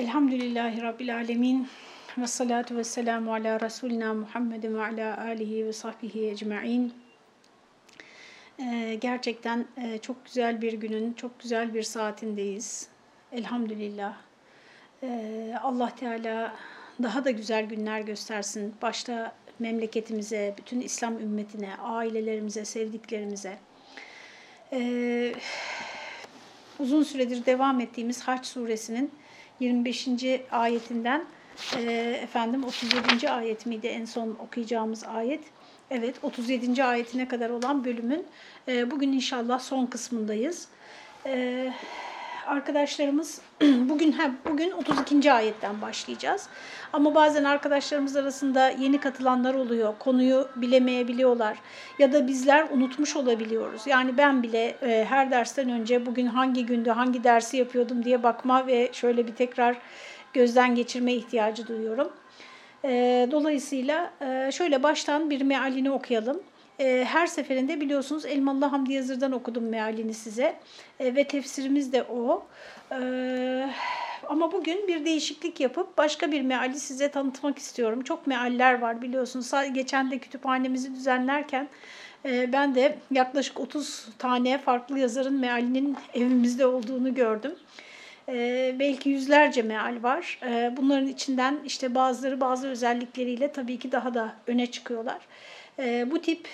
Elhamdülillahi Rabbil Alemin ve salatu ve selamu ala Resulina Muhammedin ve ala alihi ve sahbihi ecma'in. Ee, gerçekten e, çok güzel bir günün, çok güzel bir saatindeyiz. Elhamdülillah. Ee, Allah Teala daha da güzel günler göstersin. Başta memleketimize, bütün İslam ümmetine, ailelerimize, sevdiklerimize. Ee, uzun süredir devam ettiğimiz Haç suresinin 25. ayetinden e, efendim 37. ayet miydi en son okuyacağımız ayet? Evet 37. ayetine kadar olan bölümün e, bugün inşallah son kısmındayız. E, arkadaşlarımız bugün ha, bugün 32. ayetten başlayacağız. Ama bazen arkadaşlarımız arasında yeni katılanlar oluyor. Konuyu bilemeyebiliyorlar ya da bizler unutmuş olabiliyoruz. Yani ben bile e, her dersten önce bugün hangi günde hangi dersi yapıyordum diye bakma ve şöyle bir tekrar gözden geçirme ihtiyacı duyuyorum. E, dolayısıyla e, şöyle baştan bir mealini okuyalım. E, her seferinde biliyorsunuz Elmalı Hamdi Yazır'dan okudum mealini size e, ve tefsirimiz de o. E, ama bugün bir değişiklik yapıp başka bir meali size tanıtmak istiyorum. Çok mealler var biliyorsunuz. Geçen de kütüphanemizi düzenlerken ben de yaklaşık 30 tane farklı yazarın mealinin evimizde olduğunu gördüm. belki yüzlerce meal var. bunların içinden işte bazıları bazı özellikleriyle tabii ki daha da öne çıkıyorlar. Bu tip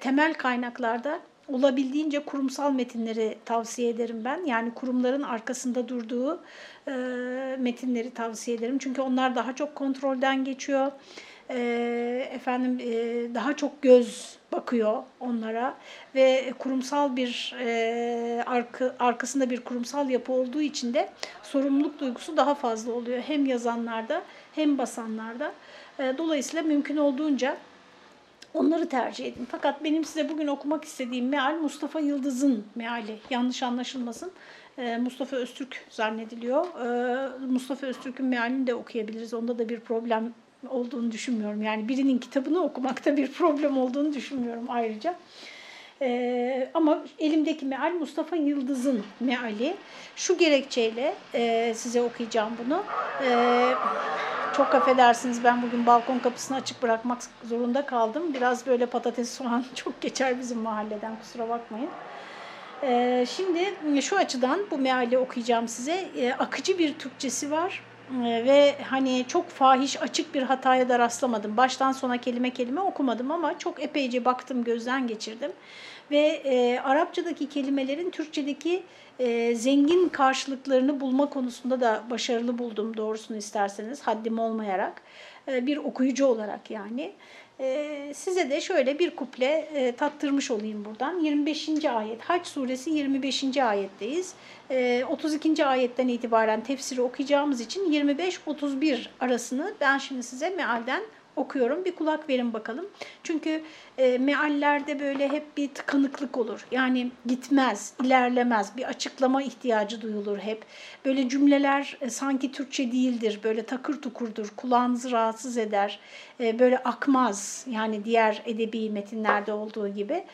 temel kaynaklarda olabildiğince kurumsal metinleri tavsiye ederim ben. Yani kurumların arkasında durduğu e, metinleri tavsiye ederim. Çünkü onlar daha çok kontrolden geçiyor. E, efendim e, daha çok göz bakıyor onlara ve kurumsal bir e, arka, arkasında bir kurumsal yapı olduğu için de sorumluluk duygusu daha fazla oluyor. Hem yazanlarda hem basanlarda. E, dolayısıyla mümkün olduğunca Onları tercih edin. Fakat benim size bugün okumak istediğim meal Mustafa Yıldız'ın meali. Yanlış anlaşılmasın. Ee, Mustafa Öztürk zannediliyor. Ee, Mustafa Öztürk'ün mealini de okuyabiliriz. Onda da bir problem olduğunu düşünmüyorum. Yani birinin kitabını okumakta bir problem olduğunu düşünmüyorum ayrıca. Ee, ama elimdeki meal Mustafa Yıldız'ın meali. Şu gerekçeyle e, size okuyacağım bunu. Ee, çok affedersiniz ben bugün balkon kapısını açık bırakmak zorunda kaldım. Biraz böyle patates soğan çok geçer bizim mahalleden kusura bakmayın. Ee, şimdi şu açıdan bu meali okuyacağım size. Ee, akıcı bir Türkçesi var ee, ve hani çok fahiş açık bir hataya da rastlamadım. Baştan sona kelime kelime okumadım ama çok epeyce baktım gözden geçirdim. Ve e, Arapçadaki kelimelerin Türkçedeki e, zengin karşılıklarını bulma konusunda da başarılı buldum doğrusunu isterseniz haddim olmayarak e, bir okuyucu olarak yani. E, size de şöyle bir kuple e, tattırmış olayım buradan. 25. ayet Haç suresi 25. ayetteyiz. E, 32. ayetten itibaren tefsiri okuyacağımız için 25-31 arasını ben şimdi size mealden okuyorum. Bir kulak verin bakalım. Çünkü e, meallerde böyle hep bir tıkanıklık olur. Yani gitmez, ilerlemez. Bir açıklama ihtiyacı duyulur hep. Böyle cümleler e, sanki Türkçe değildir. Böyle takır tukurdur. Kulağınızı rahatsız eder. E, böyle akmaz. Yani diğer edebi metinlerde olduğu gibi.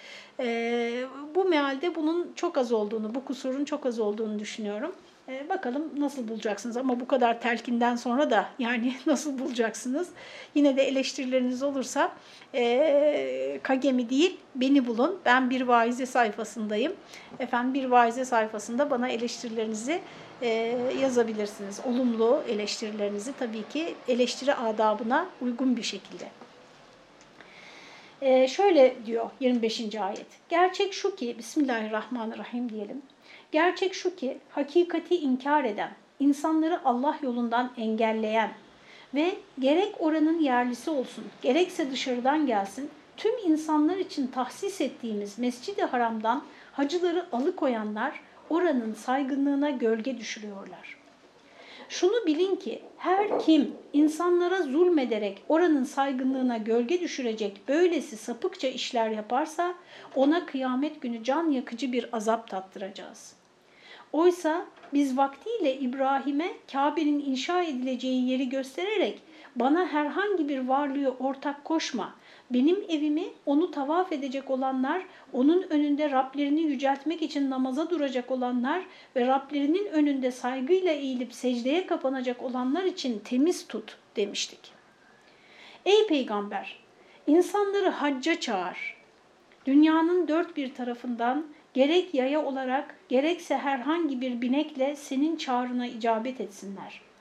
E, bu mealde bunun çok az olduğunu, bu kusurun çok az olduğunu düşünüyorum. E, bakalım nasıl bulacaksınız ama bu kadar telkinden sonra da yani nasıl bulacaksınız? Yine de eleştirileriniz olursa e, Kagemi değil beni bulun. Ben bir vaize sayfasındayım. Efendim bir vaize sayfasında bana eleştirilerinizi e, yazabilirsiniz. Olumlu eleştirilerinizi tabii ki eleştiri adabına uygun bir şekilde. E, şöyle diyor 25. ayet. Gerçek şu ki Bismillahirrahmanirrahim diyelim. Gerçek şu ki hakikati inkar eden, insanları Allah yolundan engelleyen ve gerek oranın yerlisi olsun, gerekse dışarıdan gelsin, tüm insanlar için tahsis ettiğimiz Mescid-i Haram'dan hacıları alıkoyanlar oranın saygınlığına gölge düşürüyorlar. Şunu bilin ki her kim insanlara zulmederek oranın saygınlığına gölge düşürecek böylesi sapıkça işler yaparsa ona kıyamet günü can yakıcı bir azap tattıracağız.'' Oysa biz vaktiyle İbrahim'e Kabe'nin inşa edileceği yeri göstererek bana herhangi bir varlığı ortak koşma, benim evimi onu tavaf edecek olanlar, onun önünde Rablerini yüceltmek için namaza duracak olanlar ve Rablerinin önünde saygıyla eğilip secdeye kapanacak olanlar için temiz tut demiştik. Ey peygamber! insanları hacca çağır. Dünyanın dört bir tarafından gerek yaya olarak gerekse herhangi bir binekle senin çağrına icabet etsinler.''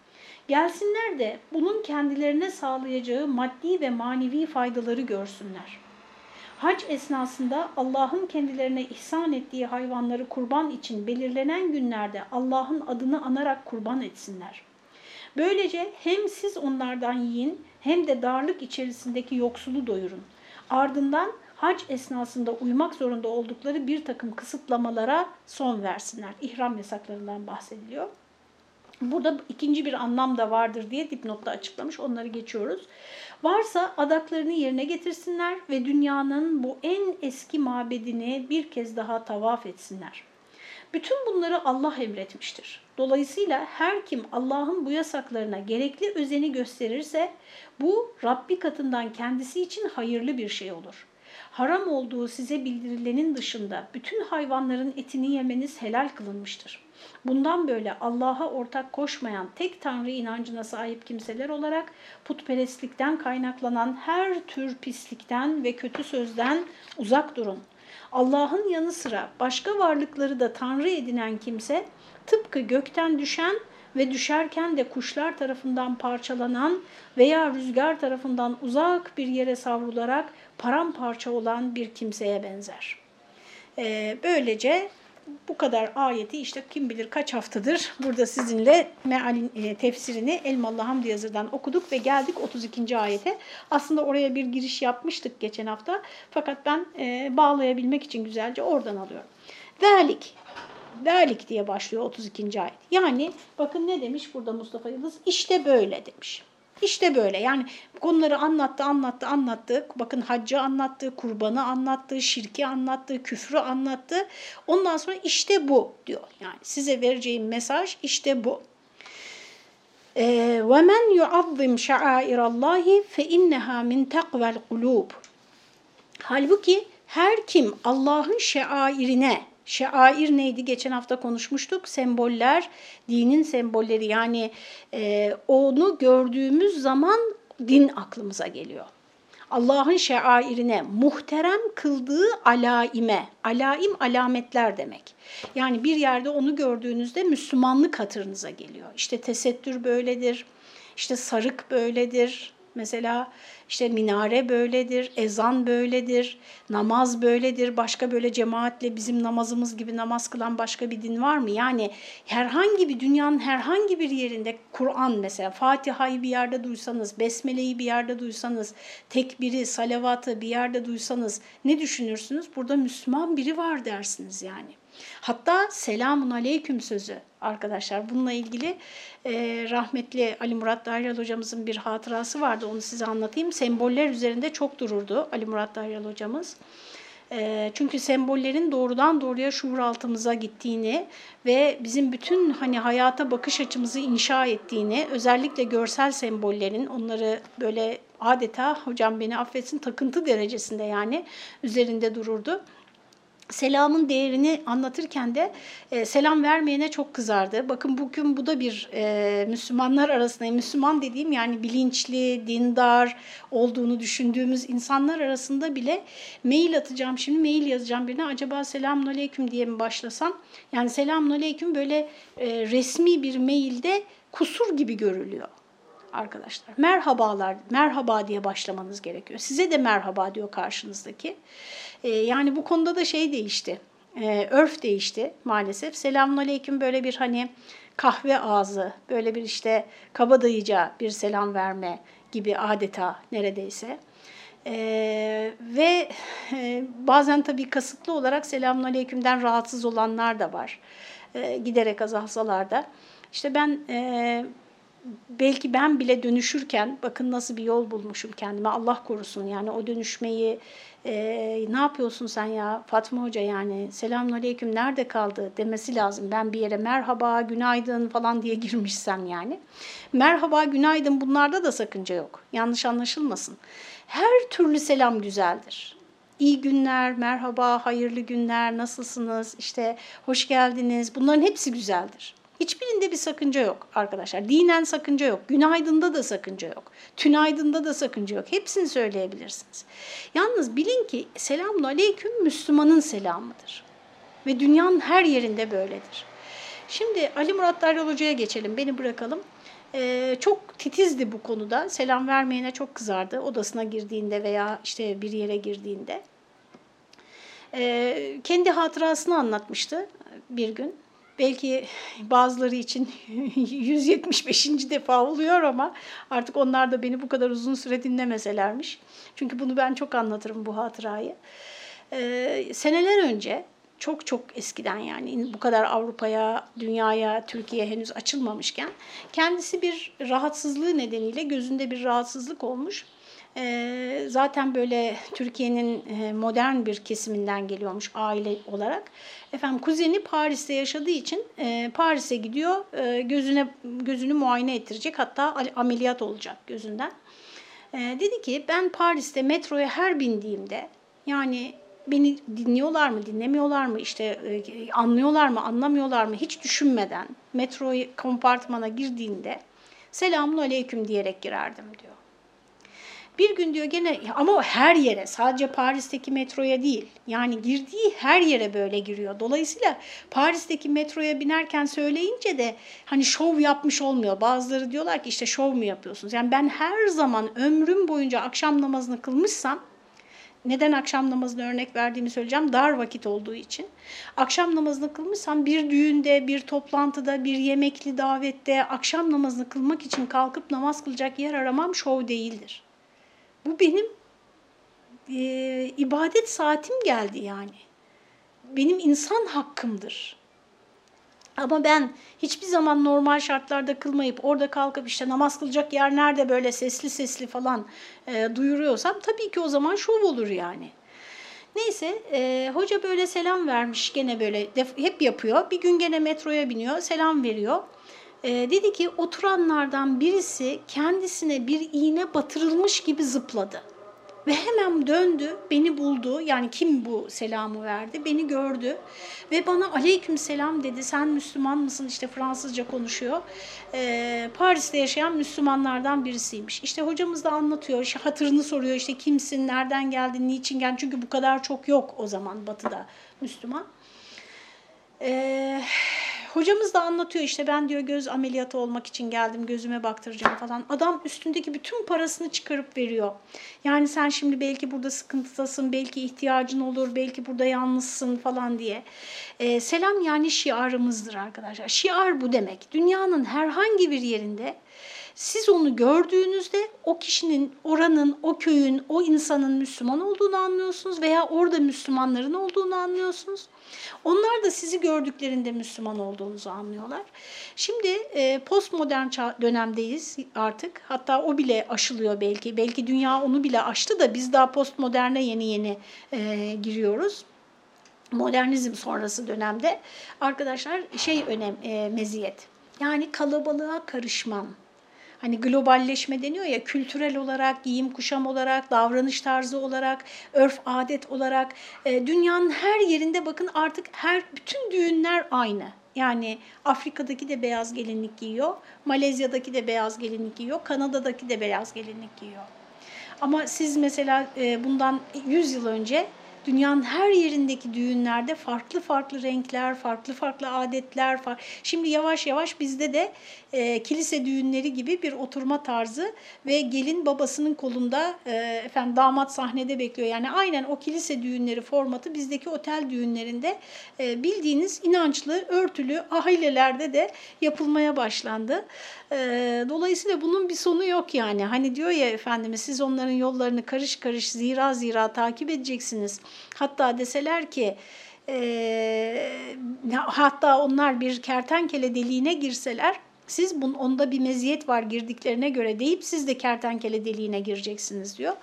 Gelsinler de bunun kendilerine sağlayacağı maddi ve manevi faydaları görsünler. Hac esnasında Allah'ın kendilerine ihsan ettiği hayvanları kurban için belirlenen günlerde Allah'ın adını anarak kurban etsinler. Böylece hem siz onlardan yiyin hem de darlık içerisindeki yoksulu doyurun. Ardından hac esnasında uymak zorunda oldukları bir takım kısıtlamalara son versinler. İhram yasaklarından bahsediliyor. Burada ikinci bir anlam da vardır diye dipnotta açıklamış. Onları geçiyoruz. Varsa adaklarını yerine getirsinler ve dünyanın bu en eski mabedini bir kez daha tavaf etsinler. Bütün bunları Allah emretmiştir. Dolayısıyla her kim Allah'ın bu yasaklarına gerekli özeni gösterirse bu Rabbi katından kendisi için hayırlı bir şey olur. Haram olduğu size bildirilenin dışında bütün hayvanların etini yemeniz helal kılınmıştır. Bundan böyle Allah'a ortak koşmayan tek Tanrı inancına sahip kimseler olarak putperestlikten kaynaklanan her tür pislikten ve kötü sözden uzak durun. Allah'ın yanı sıra başka varlıkları da Tanrı edinen kimse tıpkı gökten düşen ve düşerken de kuşlar tarafından parçalanan veya rüzgar tarafından uzak bir yere savrularak paramparça olan bir kimseye benzer. Ee, böylece bu kadar ayeti işte kim bilir kaç haftadır burada sizinle mealin e, tefsirini Elmalı Hamdi Yazır'dan okuduk ve geldik 32. ayete. Aslında oraya bir giriş yapmıştık geçen hafta fakat ben e, bağlayabilmek için güzelce oradan alıyorum. Velik, velik diye başlıyor 32. ayet. Yani bakın ne demiş burada Mustafa Yıldız? İşte böyle demiş. İşte böyle yani konuları anlattı, anlattı, anlattı. Bakın haccı anlattı, kurbanı anlattı, şirki anlattı, küfrü anlattı. Ondan sonra işte bu diyor. Yani size vereceğim mesaj işte bu. وَمَنْ يُعَظِّمْ شَعَائِرَ اللّٰهِ فَاِنَّهَا مِنْ تَقْوَ الْقُلُوبِ Halbuki her kim Allah'ın şairine Şair neydi? Geçen hafta konuşmuştuk. Semboller, dinin sembolleri yani e, onu gördüğümüz zaman din aklımıza geliyor. Allah'ın şairine muhterem kıldığı alaime, alaim alametler demek. Yani bir yerde onu gördüğünüzde Müslümanlık hatırınıza geliyor. İşte tesettür böyledir, işte sarık böyledir, Mesela işte minare böyledir, ezan böyledir, namaz böyledir. Başka böyle cemaatle bizim namazımız gibi namaz kılan başka bir din var mı? Yani herhangi bir dünyanın herhangi bir yerinde Kur'an mesela Fatiha'yı bir yerde duysanız, Besmele'yi bir yerde duysanız, tekbiri, salavatı bir yerde duysanız ne düşünürsünüz? Burada Müslüman biri var dersiniz yani. Hatta selamun aleyküm sözü arkadaşlar. Bununla ilgili e, rahmetli Ali Murat Dairel hocamızın bir hatırası vardı. Onu size anlatayım. Semboller üzerinde çok dururdu Ali Murat Dairel hocamız. E, çünkü sembollerin doğrudan doğruya şuur altımıza gittiğini ve bizim bütün hani hayata bakış açımızı inşa ettiğini, özellikle görsel sembollerin onları böyle adeta hocam beni affetsin takıntı derecesinde yani üzerinde dururdu selamın değerini anlatırken de e, selam vermeyene çok kızardı. Bakın bugün bu da bir e, Müslümanlar arasında, Müslüman dediğim yani bilinçli, dindar olduğunu düşündüğümüz insanlar arasında bile mail atacağım, şimdi mail yazacağım birine acaba selamun aleyküm diye mi başlasam? Yani selamun aleyküm böyle e, resmi bir mailde kusur gibi görülüyor arkadaşlar. Merhabalar, merhaba diye başlamanız gerekiyor. Size de merhaba diyor karşınızdaki. Ee, yani bu konuda da şey değişti. Ee, örf değişti maalesef. Selamun aleyküm böyle bir hani kahve ağzı, böyle bir işte kabadayıca bir selam verme gibi adeta neredeyse. Ee, ve e, bazen tabii kasıtlı olarak selamun aleykümden rahatsız olanlar da var. Ee, giderek azalsalar da. İşte ben e, belki ben bile dönüşürken bakın nasıl bir yol bulmuşum kendime Allah korusun yani o dönüşmeyi e, ne yapıyorsun sen ya Fatma Hoca yani selamünaleyküm nerede kaldı demesi lazım. Ben bir yere merhaba günaydın falan diye girmişsem yani. Merhaba günaydın bunlarda da sakınca yok yanlış anlaşılmasın. Her türlü selam güzeldir. İyi günler, merhaba, hayırlı günler, nasılsınız, işte hoş geldiniz bunların hepsi güzeldir. Hiçbirinde bir sakınca yok arkadaşlar. Dinen sakınca yok. Günaydın'da da sakınca yok. Tünaydın'da da sakınca yok. Hepsini söyleyebilirsiniz. Yalnız bilin ki selamun aleyküm Müslümanın selamıdır. Ve dünyanın her yerinde böyledir. Şimdi Ali Murat Daryal Hoca'ya geçelim. Beni bırakalım. Ee, çok titizdi bu konuda. Selam vermeyene çok kızardı. Odasına girdiğinde veya işte bir yere girdiğinde. Ee, kendi hatırasını anlatmıştı bir gün belki bazıları için 175. defa oluyor ama artık onlar da beni bu kadar uzun süre dinlemeselermiş. Çünkü bunu ben çok anlatırım bu hatırayı. Ee, seneler önce çok çok eskiden yani bu kadar Avrupa'ya, dünyaya, Türkiye henüz açılmamışken kendisi bir rahatsızlığı nedeniyle gözünde bir rahatsızlık olmuş e, zaten böyle Türkiye'nin e, modern bir kesiminden geliyormuş aile olarak. Efendim kuzeni Paris'te yaşadığı için e, Paris'e gidiyor. E, gözüne gözünü muayene ettirecek. Hatta ameliyat olacak gözünden. Dedi ki ben Paris'te metroya her bindiğimde yani beni dinliyorlar mı, dinlemiyorlar mı, işte anlıyorlar mı, anlamıyorlar mı hiç düşünmeden metro kompartmana girdiğinde selamun aleyküm diyerek girerdim diyor. Bir gün diyor gene ama her yere sadece Paris'teki metroya değil yani girdiği her yere böyle giriyor. Dolayısıyla Paris'teki metroya binerken söyleyince de hani şov yapmış olmuyor. Bazıları diyorlar ki işte şov mu yapıyorsunuz? Yani ben her zaman ömrüm boyunca akşam namazını kılmışsam neden akşam namazını örnek verdiğimi söyleyeceğim. Dar vakit olduğu için. Akşam namazını kılmışsam bir düğünde, bir toplantıda, bir yemekli davette akşam namazını kılmak için kalkıp namaz kılacak yer aramam şov değildir. Bu benim e, ibadet saatim geldi yani. Benim insan hakkımdır. Ama ben hiçbir zaman normal şartlarda kılmayıp orada kalkıp işte namaz kılacak yer nerede böyle sesli sesli falan e, duyuruyorsam tabii ki o zaman şov olur yani. Neyse e, hoca böyle selam vermiş gene böyle hep yapıyor. Bir gün gene metroya biniyor selam veriyor. E, dedi ki oturanlardan birisi kendisine bir iğne batırılmış gibi zıpladı. Ve hemen döndü, beni buldu. Yani kim bu selamı verdi? Beni gördü ve bana aleyküm selam dedi. Sen Müslüman mısın? İşte Fransızca konuşuyor. Ee, Paris'te yaşayan Müslümanlardan birisiymiş. İşte hocamız da anlatıyor. İşte hatırını soruyor. İşte kimsin, nereden geldin, niçin geldin? Çünkü bu kadar çok yok o zaman batıda Müslüman. Eee Hocamız da anlatıyor işte ben diyor göz ameliyatı olmak için geldim gözüme baktıracağım falan. Adam üstündeki bütün parasını çıkarıp veriyor. Yani sen şimdi belki burada sıkıntıdasın, belki ihtiyacın olur, belki burada yalnızsın falan diye. Ee, selam yani şiarımızdır arkadaşlar. Şiar bu demek. Dünyanın herhangi bir yerinde siz onu gördüğünüzde o kişinin, oranın, o köyün, o insanın Müslüman olduğunu anlıyorsunuz veya orada Müslümanların olduğunu anlıyorsunuz. Onlar da sizi gördüklerinde Müslüman olduğunuzu anlıyorlar. Şimdi e, postmodern dönemdeyiz artık. Hatta o bile aşılıyor belki. Belki dünya onu bile aştı da biz daha postmoderne yeni yeni e, giriyoruz modernizm sonrası dönemde arkadaşlar şey önem e, meziyet. Yani kalabalığa karışmam. Hani globalleşme deniyor ya kültürel olarak, giyim kuşam olarak, davranış tarzı olarak, örf adet olarak e, dünyanın her yerinde bakın artık her bütün düğünler aynı. Yani Afrika'daki de beyaz gelinlik giyiyor, Malezya'daki de beyaz gelinlik giyiyor, Kanada'daki de beyaz gelinlik giyiyor. Ama siz mesela e, bundan 100 yıl önce Dünyanın her yerindeki düğünlerde farklı farklı renkler, farklı farklı adetler. Şimdi yavaş yavaş bizde de e, kilise düğünleri gibi bir oturma tarzı ve gelin babasının kolunda e, efendim damat sahnede bekliyor. Yani aynen o kilise düğünleri formatı bizdeki otel düğünlerinde e, bildiğiniz inançlı, örtülü ailelerde de yapılmaya başlandı. E, dolayısıyla bunun bir sonu yok yani. Hani diyor ya Efendimiz siz onların yollarını karış karış zira zira takip edeceksiniz. Hatta deseler ki e, hatta onlar bir kertenkele deliğine girseler Siz bun, onda bir meziyet var girdiklerine göre deyip siz de kertenkele deliğine gireceksiniz diyor.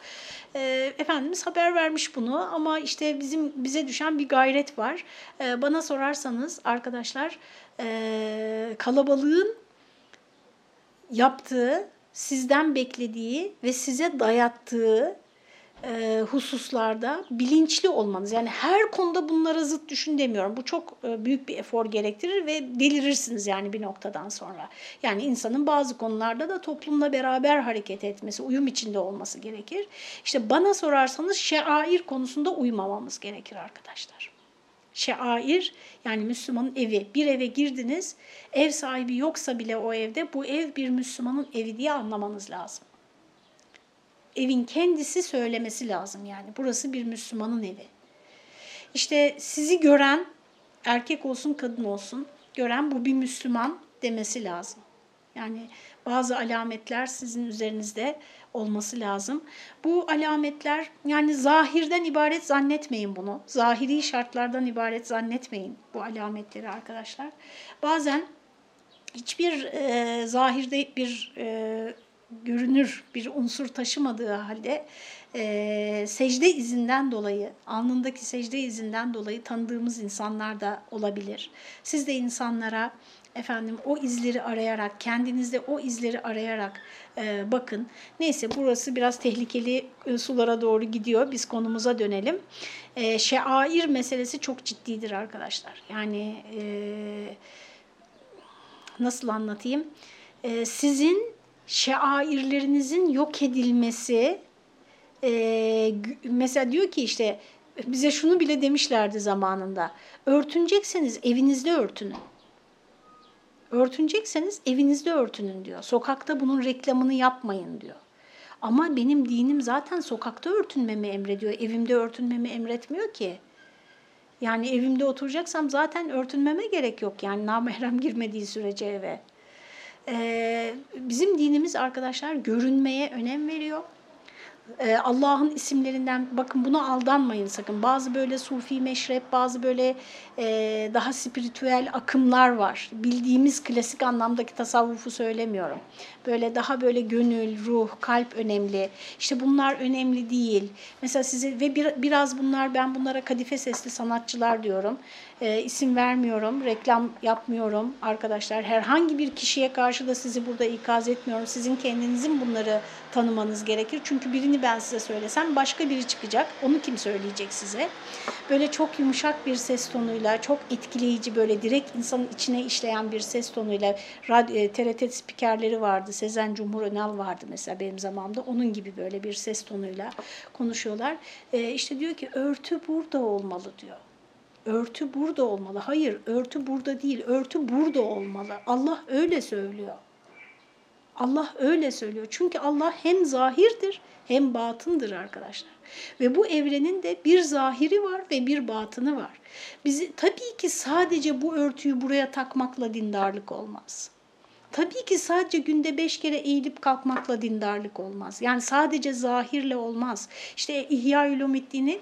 E, Efendimiz haber vermiş bunu ama işte bizim bize düşen bir gayret var. E, bana sorarsanız arkadaşlar e, kalabalığın yaptığı, sizden beklediği ve size dayattığı e, hususlarda bilinçli olmanız. Yani her konuda bunlara zıt düşün demiyorum. Bu çok e, büyük bir efor gerektirir ve delirirsiniz yani bir noktadan sonra. Yani insanın bazı konularda da toplumla beraber hareket etmesi, uyum içinde olması gerekir. İşte bana sorarsanız şeair konusunda uymamamız gerekir arkadaşlar. Şeair yani Müslümanın evi. Bir eve girdiniz, ev sahibi yoksa bile o evde bu ev bir Müslümanın evi diye anlamanız lazım evin kendisi söylemesi lazım yani. Burası bir Müslümanın evi. İşte sizi gören erkek olsun kadın olsun gören bu bir Müslüman demesi lazım. Yani bazı alametler sizin üzerinizde olması lazım. Bu alametler yani zahirden ibaret zannetmeyin bunu. Zahiri şartlardan ibaret zannetmeyin bu alametleri arkadaşlar. Bazen hiçbir e, zahirde bir e, görünür bir unsur taşımadığı halde e, secde izinden dolayı, alnındaki secde izinden dolayı tanıdığımız insanlar da olabilir. Siz de insanlara efendim o izleri arayarak, kendinizde o izleri arayarak e, bakın. Neyse burası biraz tehlikeli e, sulara doğru gidiyor. Biz konumuza dönelim. E, şeair meselesi çok ciddidir arkadaşlar. Yani e, nasıl anlatayım? E, sizin şairlerinizin yok edilmesi e, mesela diyor ki işte bize şunu bile demişlerdi zamanında örtünecekseniz evinizde örtünün. Örtünecekseniz evinizde örtünün diyor. Sokakta bunun reklamını yapmayın diyor. Ama benim dinim zaten sokakta örtünmemi emrediyor. Evimde örtünmemi emretmiyor ki. Yani evimde oturacaksam zaten örtünmeme gerek yok. Yani namahrem girmediği sürece eve. Bizim dinimiz arkadaşlar görünmeye önem veriyor. Allah'ın isimlerinden bakın buna aldanmayın sakın. Bazı böyle sufi meşrep, bazı böyle e, daha spiritüel akımlar var. Bildiğimiz klasik anlamdaki tasavvufu söylemiyorum. Böyle daha böyle gönül, ruh, kalp önemli. İşte bunlar önemli değil. Mesela size ve bir, biraz bunlar ben bunlara kadife sesli sanatçılar diyorum. E, isim vermiyorum, reklam yapmıyorum arkadaşlar. Herhangi bir kişiye karşı da sizi burada ikaz etmiyorum. Sizin kendinizin bunları tanımanız gerekir. Çünkü birini ben size söylesem başka biri çıkacak. Onu kim söyleyecek size? Böyle çok yumuşak bir ses tonuyla, çok etkileyici böyle direkt insanın içine işleyen bir ses tonuyla radyo, TRT spikerleri vardı. Sezen Cumhur Önal vardı mesela benim zamanımda. Onun gibi böyle bir ses tonuyla konuşuyorlar. E, işte diyor ki örtü burada olmalı diyor. Örtü burada olmalı. Hayır, örtü burada değil. Örtü burada olmalı. Allah öyle söylüyor. Allah öyle söylüyor. Çünkü Allah hem zahirdir hem batındır arkadaşlar. Ve bu evrenin de bir zahiri var ve bir batını var. Bizi tabii ki sadece bu örtüyü buraya takmakla dindarlık olmaz. Tabii ki sadece günde beş kere eğilip kalkmakla dindarlık olmaz. Yani sadece zahirle olmaz. İşte İhya Ulumiddin'i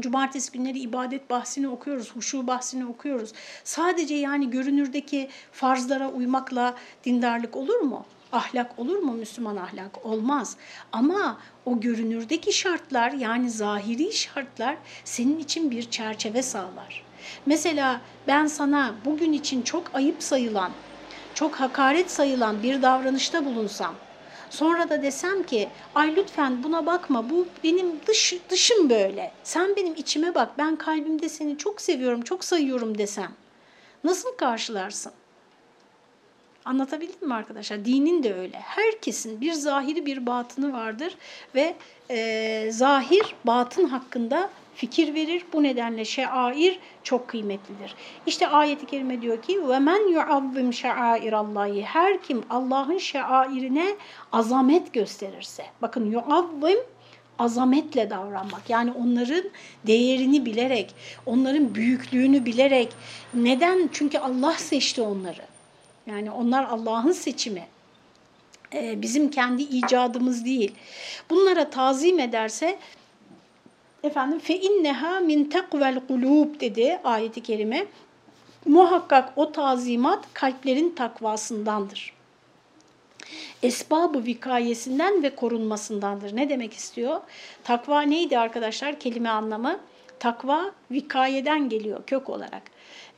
Cumartesi günleri ibadet bahsini okuyoruz, huşu bahsini okuyoruz. Sadece yani görünürdeki farzlara uymakla dindarlık olur mu? Ahlak olur mu Müslüman ahlak? Olmaz. Ama o görünürdeki şartlar yani zahiri şartlar senin için bir çerçeve sağlar. Mesela ben sana bugün için çok ayıp sayılan, çok hakaret sayılan bir davranışta bulunsam, Sonra da desem ki ay lütfen buna bakma bu benim dış, dışım böyle. Sen benim içime bak ben kalbimde seni çok seviyorum çok sayıyorum desem. Nasıl karşılarsın? Anlatabildim mi arkadaşlar? Dinin de öyle. Herkesin bir zahiri bir batını vardır ve e, zahir batın hakkında fikir verir. Bu nedenle şeair çok kıymetlidir. İşte ayeti kerime diyor ki ve men yuazzim şairallahi her kim Allah'ın şairine azamet gösterirse. Bakın yuazzim azametle davranmak. Yani onların değerini bilerek, onların büyüklüğünü bilerek. Neden? Çünkü Allah seçti onları. Yani onlar Allah'ın seçimi. Ee, bizim kendi icadımız değil. Bunlara tazim ederse efendim fe inneha min takvel kulub dedi ayeti kerime. Muhakkak o tazimat kalplerin takvasındandır. Esbabı vikayesinden ve korunmasındandır. Ne demek istiyor? Takva neydi arkadaşlar kelime anlamı? Takva vikayeden geliyor kök olarak.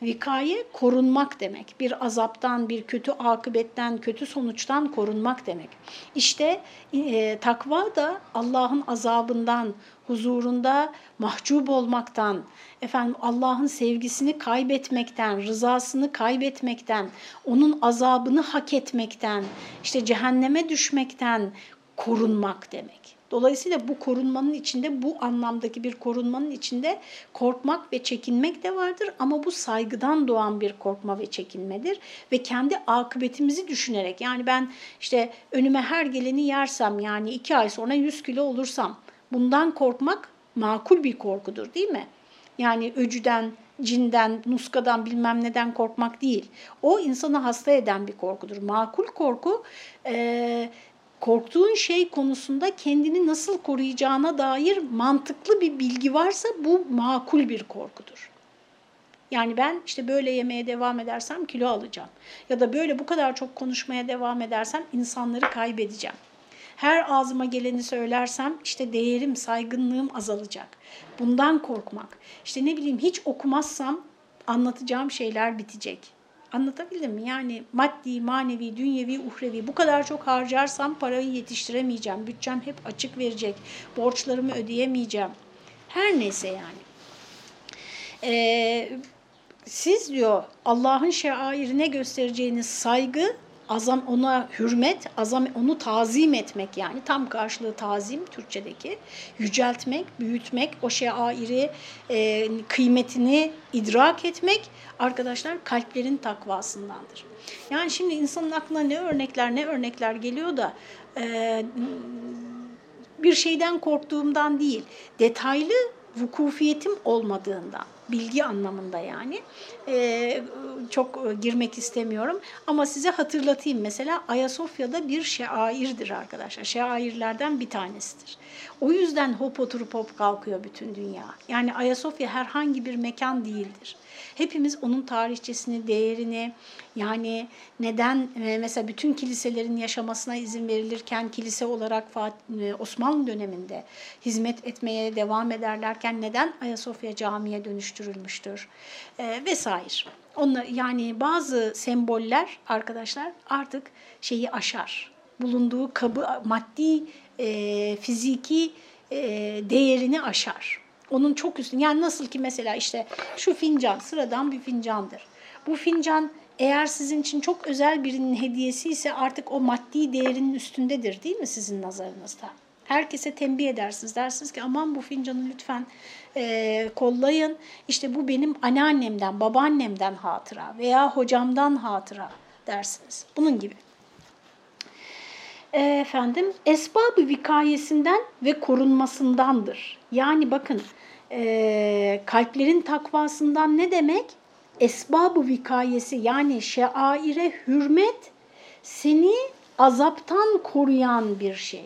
Vikaye korunmak demek. Bir azaptan, bir kötü akıbetten, kötü sonuçtan korunmak demek. İşte e, takva da Allah'ın azabından, huzurunda mahcup olmaktan, efendim Allah'ın sevgisini kaybetmekten, rızasını kaybetmekten, onun azabını hak etmekten, işte cehenneme düşmekten korunmak demek. Dolayısıyla bu korunmanın içinde, bu anlamdaki bir korunmanın içinde korkmak ve çekinmek de vardır. Ama bu saygıdan doğan bir korkma ve çekinmedir. Ve kendi akıbetimizi düşünerek, yani ben işte önüme her geleni yersem, yani iki ay sonra 100 kilo olursam, bundan korkmak makul bir korkudur değil mi? Yani öcüden, cinden, nuskadan bilmem neden korkmak değil. O insanı hasta eden bir korkudur. Makul korku e, korktuğun şey konusunda kendini nasıl koruyacağına dair mantıklı bir bilgi varsa bu makul bir korkudur. Yani ben işte böyle yemeye devam edersem kilo alacağım. Ya da böyle bu kadar çok konuşmaya devam edersem insanları kaybedeceğim. Her ağzıma geleni söylersem işte değerim, saygınlığım azalacak. Bundan korkmak. İşte ne bileyim hiç okumazsam anlatacağım şeyler bitecek. Anlatabildim mi? Yani maddi, manevi, dünyevi, uhrevi bu kadar çok harcarsam parayı yetiştiremeyeceğim. Bütçem hep açık verecek. Borçlarımı ödeyemeyeceğim. Her neyse yani. Ee, siz diyor Allah'ın şairine göstereceğiniz saygı azam ona hürmet, azam onu tazim etmek yani. Tam karşılığı tazim Türkçedeki. Yüceltmek, büyütmek, o şairi e, kıymetini idrak etmek arkadaşlar kalplerin takvasındandır. Yani şimdi insanın aklına ne örnekler ne örnekler geliyor da e, bir şeyden korktuğumdan değil, detaylı vukufiyetim olmadığından bilgi anlamında yani. E, çok girmek istemiyorum ama size hatırlatayım. Mesela Ayasofya'da bir şairdir arkadaşlar. Şairlerden bir tanesidir. O yüzden hop oturup hop kalkıyor bütün dünya. Yani Ayasofya herhangi bir mekan değildir. Hepimiz onun tarihçesini, değerini, yani neden e, mesela bütün kiliselerin yaşamasına izin verilirken kilise olarak e, Osmanlı döneminde hizmet etmeye devam ederlerken neden Ayasofya Camii'ye dönüştürülmüştür e, vesaire. Onlar, yani bazı semboller arkadaşlar artık şeyi aşar. Bulunduğu kabı maddi, e, fiziki e, değerini aşar. Onun çok üstün. Yani nasıl ki mesela işte şu fincan sıradan bir fincandır. Bu fincan eğer sizin için çok özel birinin hediyesi ise artık o maddi değerinin üstündedir değil mi sizin nazarınızda? Herkese tembih edersiniz. Dersiniz ki aman bu fincanı lütfen e, kollayın. İşte bu benim anneannemden, babaannemden hatıra veya hocamdan hatıra dersiniz. Bunun gibi. E, efendim esbabı vikayesinden ve korunmasındandır. Yani bakın e, kalplerin takvasından ne demek? Esbabı vikayesi yani şaire hürmet seni azaptan koruyan bir şey.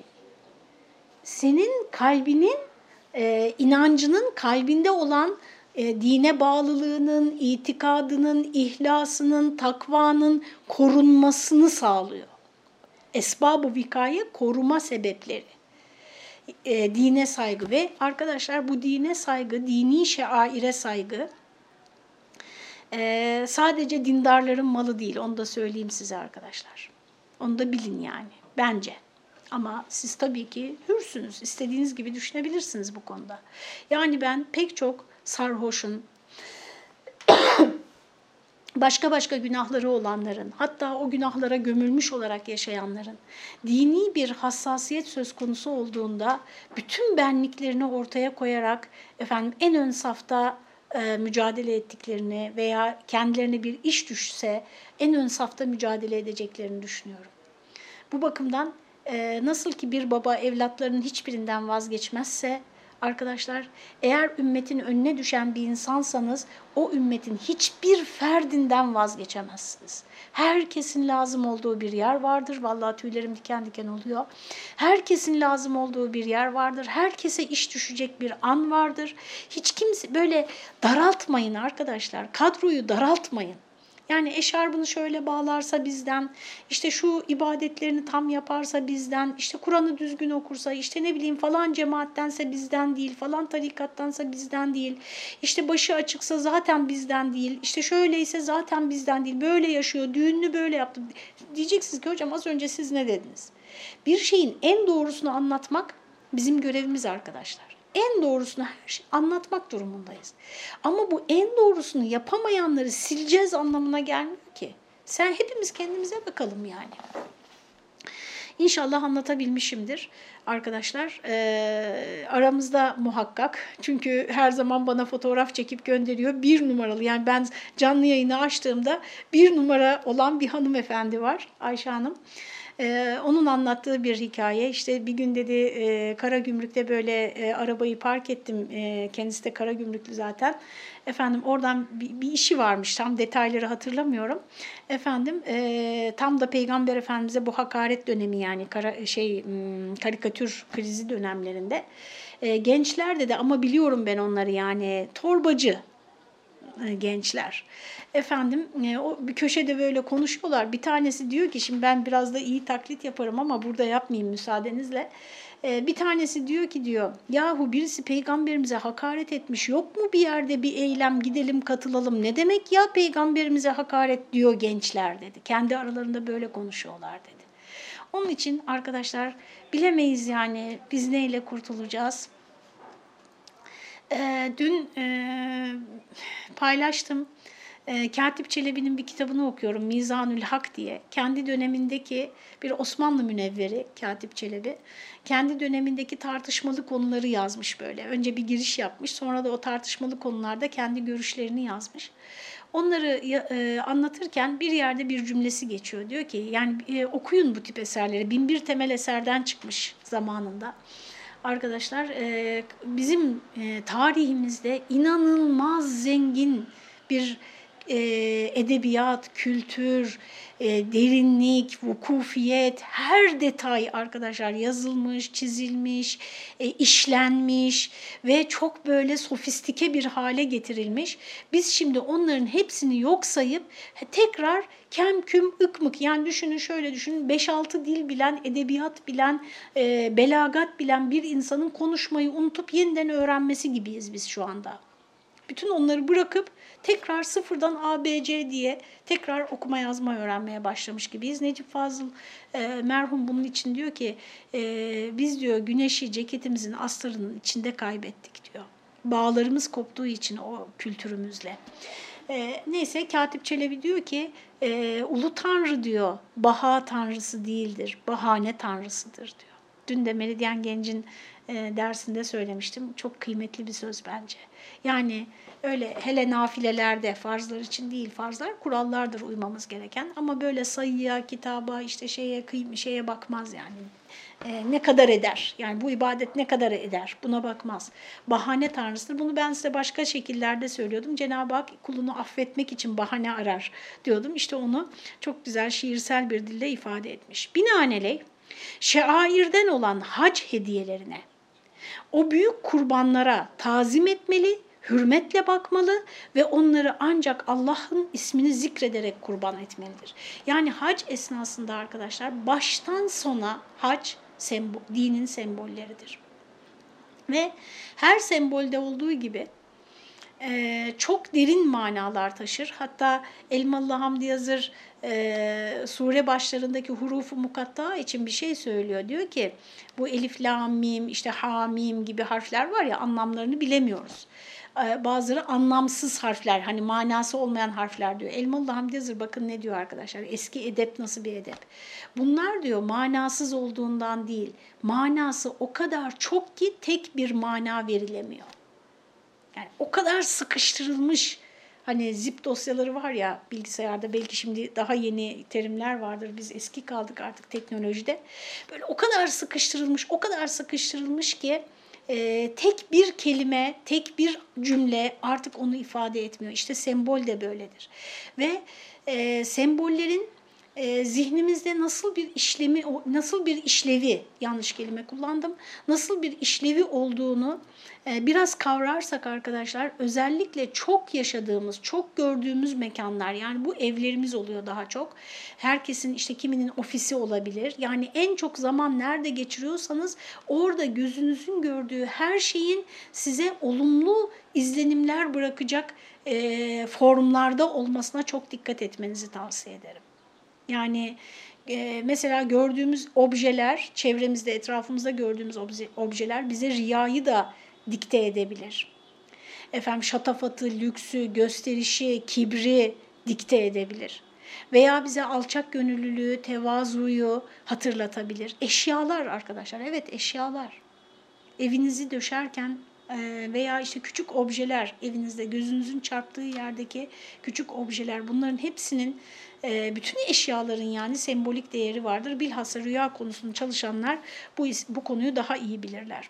Senin kalbinin, e, inancının kalbinde olan e, dine bağlılığının, itikadının, ihlasının, takvanın korunmasını sağlıyor. Esbab-ı vikaye koruma sebepleri e, dine saygı ve arkadaşlar bu dine saygı, dini şaire saygı e, sadece dindarların malı değil. Onu da söyleyeyim size arkadaşlar. Onu da bilin yani bence. Ama siz tabii ki hürsünüz. İstediğiniz gibi düşünebilirsiniz bu konuda. Yani ben pek çok sarhoşun, başka başka günahları olanların, hatta o günahlara gömülmüş olarak yaşayanların dini bir hassasiyet söz konusu olduğunda bütün benliklerini ortaya koyarak efendim en ön safta e, mücadele ettiklerini veya kendilerine bir iş düşse en ön safta mücadele edeceklerini düşünüyorum. Bu bakımdan e, nasıl ki bir baba evlatlarının hiçbirinden vazgeçmezse Arkadaşlar eğer ümmetin önüne düşen bir insansanız o ümmetin hiçbir ferdinden vazgeçemezsiniz. Herkesin lazım olduğu bir yer vardır. Vallahi tüylerim diken diken oluyor. Herkesin lazım olduğu bir yer vardır. Herkese iş düşecek bir an vardır. Hiç kimse böyle daraltmayın arkadaşlar. Kadroyu daraltmayın. Yani eşarbını şöyle bağlarsa bizden, işte şu ibadetlerini tam yaparsa bizden, işte Kur'an'ı düzgün okursa, işte ne bileyim falan cemaattense bizden değil, falan tarikattansa bizden değil, işte başı açıksa zaten bizden değil, işte şöyleyse zaten bizden değil, böyle yaşıyor, düğününü böyle yaptı. Diyeceksiniz ki hocam az önce siz ne dediniz? Bir şeyin en doğrusunu anlatmak bizim görevimiz arkadaşlar en doğrusunu her şey anlatmak durumundayız. Ama bu en doğrusunu yapamayanları sileceğiz anlamına gelmiyor ki. Sen hepimiz kendimize bakalım yani. İnşallah anlatabilmişimdir arkadaşlar. Ee, aramızda muhakkak çünkü her zaman bana fotoğraf çekip gönderiyor. Bir numaralı yani ben canlı yayını açtığımda bir numara olan bir hanımefendi var Ayşe Hanım. Ee, onun anlattığı bir hikaye. İşte bir gün dedi e, Karagümrük'te böyle e, arabayı park ettim. E, kendisi de Karagümrüklü zaten. Efendim oradan bir, bir işi varmış. Tam detayları hatırlamıyorum. Efendim e, tam da Peygamber Efendimiz'e bu hakaret dönemi yani kara, şey karikatür krizi dönemlerinde. E, gençler dedi ama biliyorum ben onları yani torbacı e, gençler. Efendim e, o bir köşede böyle konuşuyorlar. Bir tanesi diyor ki şimdi ben biraz da iyi taklit yaparım ama burada yapmayayım müsaadenizle. E, bir tanesi diyor ki diyor yahu birisi peygamberimize hakaret etmiş yok mu bir yerde bir eylem gidelim katılalım ne demek ya peygamberimize hakaret diyor gençler dedi. Kendi aralarında böyle konuşuyorlar dedi. Onun için arkadaşlar bilemeyiz yani biz neyle kurtulacağız. E, dün e, paylaştım e, Katip Çelebi'nin bir kitabını okuyorum Mizanül Hak diye. Kendi dönemindeki bir Osmanlı münevveri Katip Çelebi. Kendi dönemindeki tartışmalı konuları yazmış böyle. Önce bir giriş yapmış sonra da o tartışmalı konularda kendi görüşlerini yazmış. Onları e, anlatırken bir yerde bir cümlesi geçiyor. Diyor ki yani e, okuyun bu tip eserleri. Binbir temel eserden çıkmış zamanında arkadaşlar e, bizim e, tarihimizde inanılmaz zengin bir e, edebiyat, kültür, e, derinlik, vukufiyet, her detay arkadaşlar yazılmış, çizilmiş, e, işlenmiş ve çok böyle sofistike bir hale getirilmiş. Biz şimdi onların hepsini yok sayıp tekrar kem küm ıkmık yani düşünün şöyle düşünün 5-6 dil bilen, edebiyat bilen, e, belagat bilen bir insanın konuşmayı unutup yeniden öğrenmesi gibiyiz biz şu anda. Bütün onları bırakıp tekrar sıfırdan A, B, C diye tekrar okuma yazma öğrenmeye başlamış gibiyiz. Necip Fazıl e, merhum bunun için diyor ki e, biz diyor güneşi ceketimizin astarının içinde kaybettik diyor. Bağlarımız koptuğu için o kültürümüzle. E, neyse Katip Çelebi diyor ki e, Ulu Tanrı diyor baha tanrısı değildir, bahane tanrısıdır diyor. Dün de Meridyen Genc'in e, dersinde söylemiştim. Çok kıymetli bir söz bence. Yani öyle hele nafilelerde farzlar için değil farzlar kurallardır uymamız gereken ama böyle sayıya, kitaba işte şeye kıym şeye bakmaz yani. E, ne kadar eder? Yani bu ibadet ne kadar eder? Buna bakmaz. Bahane tanrısıdır. Bunu ben size başka şekillerde söylüyordum. Cenab-ı Hak kulunu affetmek için bahane arar diyordum. İşte onu çok güzel şiirsel bir dille ifade etmiş. Binaenaleyh şairden olan hac hediyelerine o büyük kurbanlara tazim etmeli, hürmetle bakmalı ve onları ancak Allah'ın ismini zikrederek kurban etmelidir. Yani hac esnasında arkadaşlar baştan sona hac sembol, dinin sembolleridir. Ve her sembolde olduğu gibi e, çok derin manalar taşır. Hatta Elmalı Hamdi Yazır e, sure başlarındaki hurufu mukatta için bir şey söylüyor. Diyor ki bu elif, lam, mim, işte ha, mim gibi harfler var ya anlamlarını bilemiyoruz. E, bazıları anlamsız harfler hani manası olmayan harfler diyor. Elmalı Hamdi Yazır bakın ne diyor arkadaşlar eski edep nasıl bir edep. Bunlar diyor manasız olduğundan değil manası o kadar çok ki tek bir mana verilemiyor. Yani o kadar sıkıştırılmış hani zip dosyaları var ya bilgisayarda belki şimdi daha yeni terimler vardır. Biz eski kaldık artık teknolojide. Böyle o kadar sıkıştırılmış, o kadar sıkıştırılmış ki e, tek bir kelime, tek bir cümle artık onu ifade etmiyor. İşte sembol de böyledir. Ve e, sembollerin e, zihnimizde nasıl bir işlemi, nasıl bir işlevi, yanlış kelime kullandım, nasıl bir işlevi olduğunu e, biraz kavrarsak arkadaşlar özellikle çok yaşadığımız, çok gördüğümüz mekanlar yani bu evlerimiz oluyor daha çok. Herkesin işte kiminin ofisi olabilir. Yani en çok zaman nerede geçiriyorsanız orada gözünüzün gördüğü her şeyin size olumlu izlenimler bırakacak e, formlarda olmasına çok dikkat etmenizi tavsiye ederim. Yani e, mesela gördüğümüz objeler, çevremizde, etrafımızda gördüğümüz obje, objeler bize riyayı da dikte edebilir. Efendim şatafatı, lüksü, gösterişi, kibri dikte edebilir. Veya bize alçak gönüllülüğü, tevazuyu hatırlatabilir. Eşyalar arkadaşlar, evet eşyalar. Evinizi döşerken veya işte küçük objeler evinizde gözünüzün çarptığı yerdeki küçük objeler bunların hepsinin bütün eşyaların yani sembolik değeri vardır. Bilhassa rüya konusunu çalışanlar bu, bu konuyu daha iyi bilirler.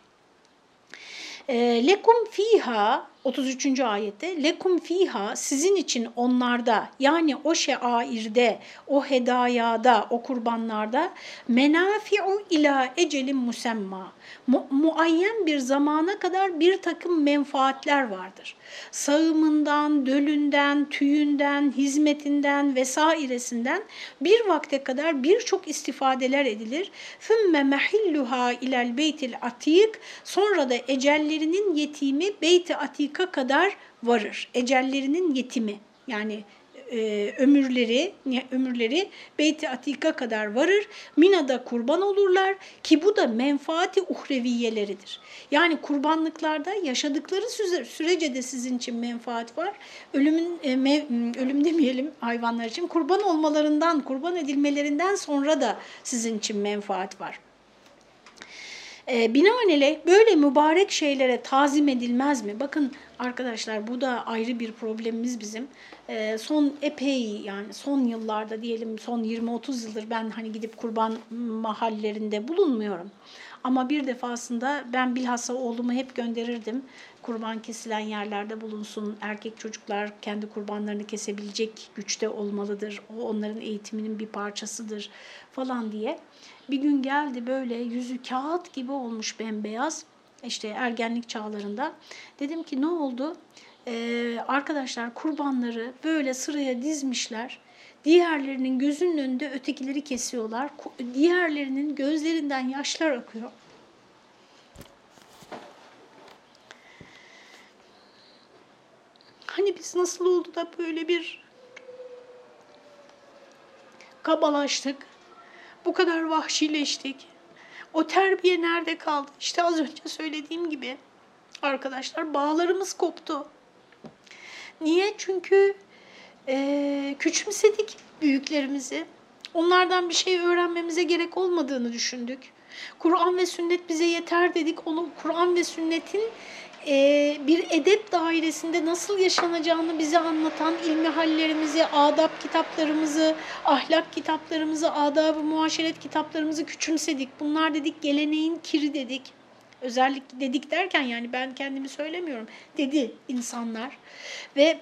Lekum fiha 33. ayette lekum fiha sizin için onlarda yani o şeairde, o hedayada, o kurbanlarda menafi'u ila ecelin musemma. Mu muayyen bir zamana kadar bir takım menfaatler vardır. Sağımından, dölünden, tüyünden, hizmetinden vesairesinden bir vakte kadar birçok istifadeler edilir. Fümme mehilluha ilel beytil atik sonra da ecellerinin yetimi beyti atik dakika kadar varır. Ecellerinin yetimi yani e, ömürleri ömürleri Beyt-i Atika kadar varır. Mina'da kurban olurlar ki bu da menfaati uhreviyeleridir. Yani kurbanlıklarda yaşadıkları sürece de sizin için menfaat var. Ölümün e, mev, ölüm demeyelim hayvanlar için kurban olmalarından, kurban edilmelerinden sonra da sizin için menfaat var. E, binaenaleyh böyle mübarek şeylere tazim edilmez mi? Bakın arkadaşlar bu da ayrı bir problemimiz bizim. E, son epey yani son yıllarda diyelim son 20-30 yıldır ben hani gidip kurban mahallerinde bulunmuyorum. Ama bir defasında ben bilhassa oğlumu hep gönderirdim. Kurban kesilen yerlerde bulunsun. Erkek çocuklar kendi kurbanlarını kesebilecek güçte olmalıdır. O onların eğitiminin bir parçasıdır falan diye. Bir gün geldi böyle yüzü kağıt gibi olmuş bembeyaz işte ergenlik çağlarında. Dedim ki ne oldu? Ee, arkadaşlar kurbanları böyle sıraya dizmişler. Diğerlerinin gözünün önünde ötekileri kesiyorlar. Diğerlerinin gözlerinden yaşlar akıyor. Hani biz nasıl oldu da böyle bir kabalaştık, bu kadar vahşileştik. O terbiye nerede kaldı? İşte az önce söylediğim gibi arkadaşlar bağlarımız koptu. Niye? Çünkü e, küçümsedik büyüklerimizi. Onlardan bir şey öğrenmemize gerek olmadığını düşündük. Kur'an ve sünnet bize yeter dedik. Onu Kur'an ve sünnetin e, bir edep dairesinde nasıl yaşanacağını bize anlatan ilmi hallerimizi, adab kitaplarımızı, ahlak kitaplarımızı, adab-ı muaşeret kitaplarımızı küçümsedik. Bunlar dedik geleneğin kiri dedik. Özellikle dedik derken yani ben kendimi söylemiyorum. Dedi insanlar. Ve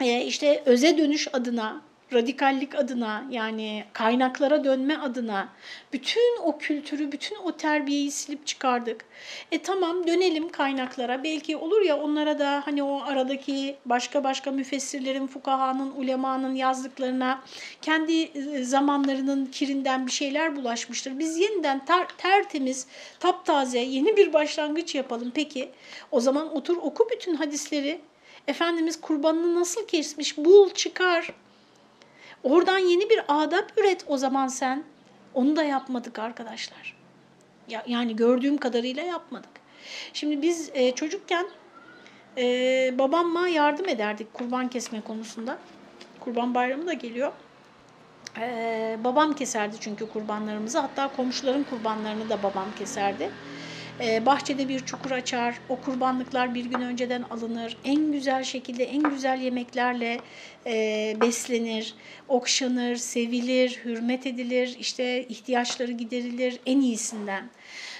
e, işte öze dönüş adına radikallik adına yani kaynaklara dönme adına bütün o kültürü, bütün o terbiyeyi silip çıkardık. E tamam dönelim kaynaklara. Belki olur ya onlara da hani o aradaki başka başka müfessirlerin, fukahanın, ulemanın yazdıklarına kendi e, zamanlarının kirinden bir şeyler bulaşmıştır. Biz yeniden ter, tertemiz, taptaze, yeni bir başlangıç yapalım. Peki o zaman otur oku bütün hadisleri. Efendimiz kurbanını nasıl kesmiş bul çıkar. Oradan yeni bir adap üret o zaman sen. Onu da yapmadık arkadaşlar. Ya, yani gördüğüm kadarıyla yapmadık. Şimdi biz e, çocukken e, babamma yardım ederdik kurban kesme konusunda. Kurban bayramı da geliyor. Ee, babam keserdi çünkü kurbanlarımızı. Hatta komşuların kurbanlarını da babam keserdi. Ee, bahçede bir çukur açar, o kurbanlıklar bir gün önceden alınır. En güzel şekilde, en güzel yemeklerle e, beslenir, okşanır, sevilir, hürmet edilir, işte ihtiyaçları giderilir en iyisinden.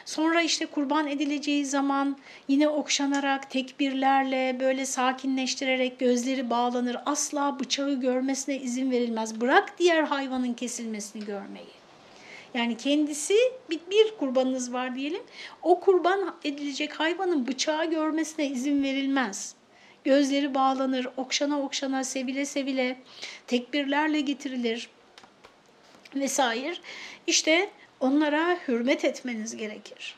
Sonra işte kurban edileceği zaman yine okşanarak, tekbirlerle, böyle sakinleştirerek gözleri bağlanır. Asla bıçağı görmesine izin verilmez. Bırak diğer hayvanın kesilmesini görmeyi. Yani kendisi bir, bir kurbanınız var diyelim. O kurban edilecek hayvanın bıçağı görmesine izin verilmez. Gözleri bağlanır, okşana okşana, sevile sevile, tekbirlerle getirilir vesaire. İşte onlara hürmet etmeniz gerekir.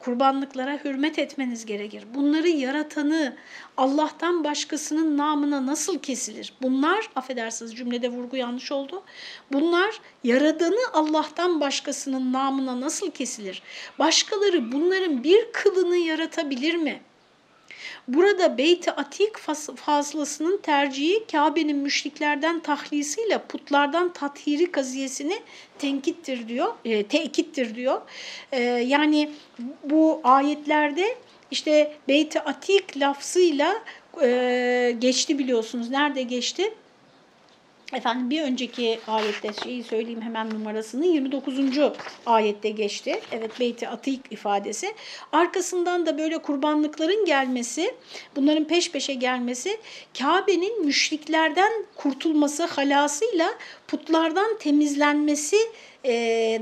Kurbanlıklara hürmet etmeniz gerekir. Bunları yaratanı Allah'tan başkasının namına nasıl kesilir? Bunlar, affedersiniz cümlede vurgu yanlış oldu. Bunlar yaradanı Allah'tan başkasının namına nasıl kesilir? Başkaları bunların bir kılını yaratabilir mi? Burada Beyt-i Atik fazlasının tercihi Kabe'nin müşriklerden tahlisiyle putlardan tathiri kaziyesini tenkittir diyor, e, tekittir diyor. E, yani bu ayetlerde işte Beyt-i Atik lafzıyla e, geçti biliyorsunuz. Nerede geçti? Efendim bir önceki ayette şeyi söyleyeyim hemen numarasını 29. ayette geçti. Evet beyti atik ifadesi. Arkasından da böyle kurbanlıkların gelmesi, bunların peş peşe gelmesi Kabe'nin müşriklerden kurtulması halasıyla putlardan temizlenmesi e,